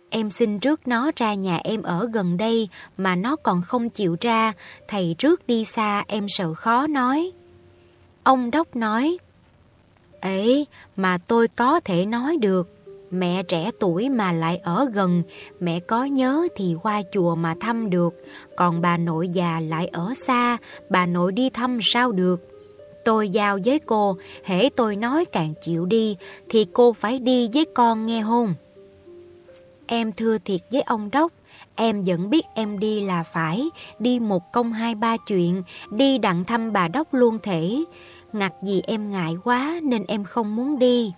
Em xin rước nó ra nhà em ở gần đây mà nó còn không chịu ra, thầy rước đi xa em sợ khó nói. Ông Đốc nói, Ấy mà tôi có thể nói được. Mẹ trẻ tuổi mà lại ở gần, mẹ có nhớ thì qua chùa mà thăm được, còn bà nội già lại ở xa, bà nội đi thăm sao được. Tôi giao với cô, hễ tôi nói càng chịu đi, thì cô phải đi với con nghe hôn. Em thưa thiệt với ông Đốc, em vẫn biết em đi là phải, đi một công hai ba chuyện, đi đặng thăm bà Đốc luôn thể. Ngặt vì em ngại quá nên em không muốn đi.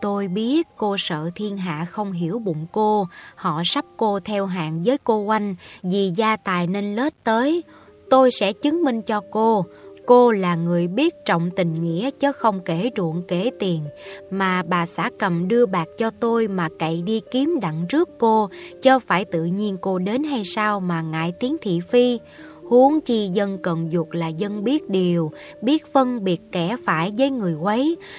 Tôi biết cô sợ thiên hạ không hiểu bụng cô, họ sắp cô theo hạng với cô quanh vì gia tài nên lết tới. Tôi sẽ chứng minh cho cô, cô là người biết trọng tình nghĩa chứ không kể ruộng kể tiền, mà bà xã cầm đưa bạc cho tôi mà cậy đi kiếm đặng rước cô, chứ phải tự nhiên cô đến hay sao mà ngại tiếng thị phi. Huống chi dân cần dục là dân biết điều, biết phân biệt kẻ phải với người quấy,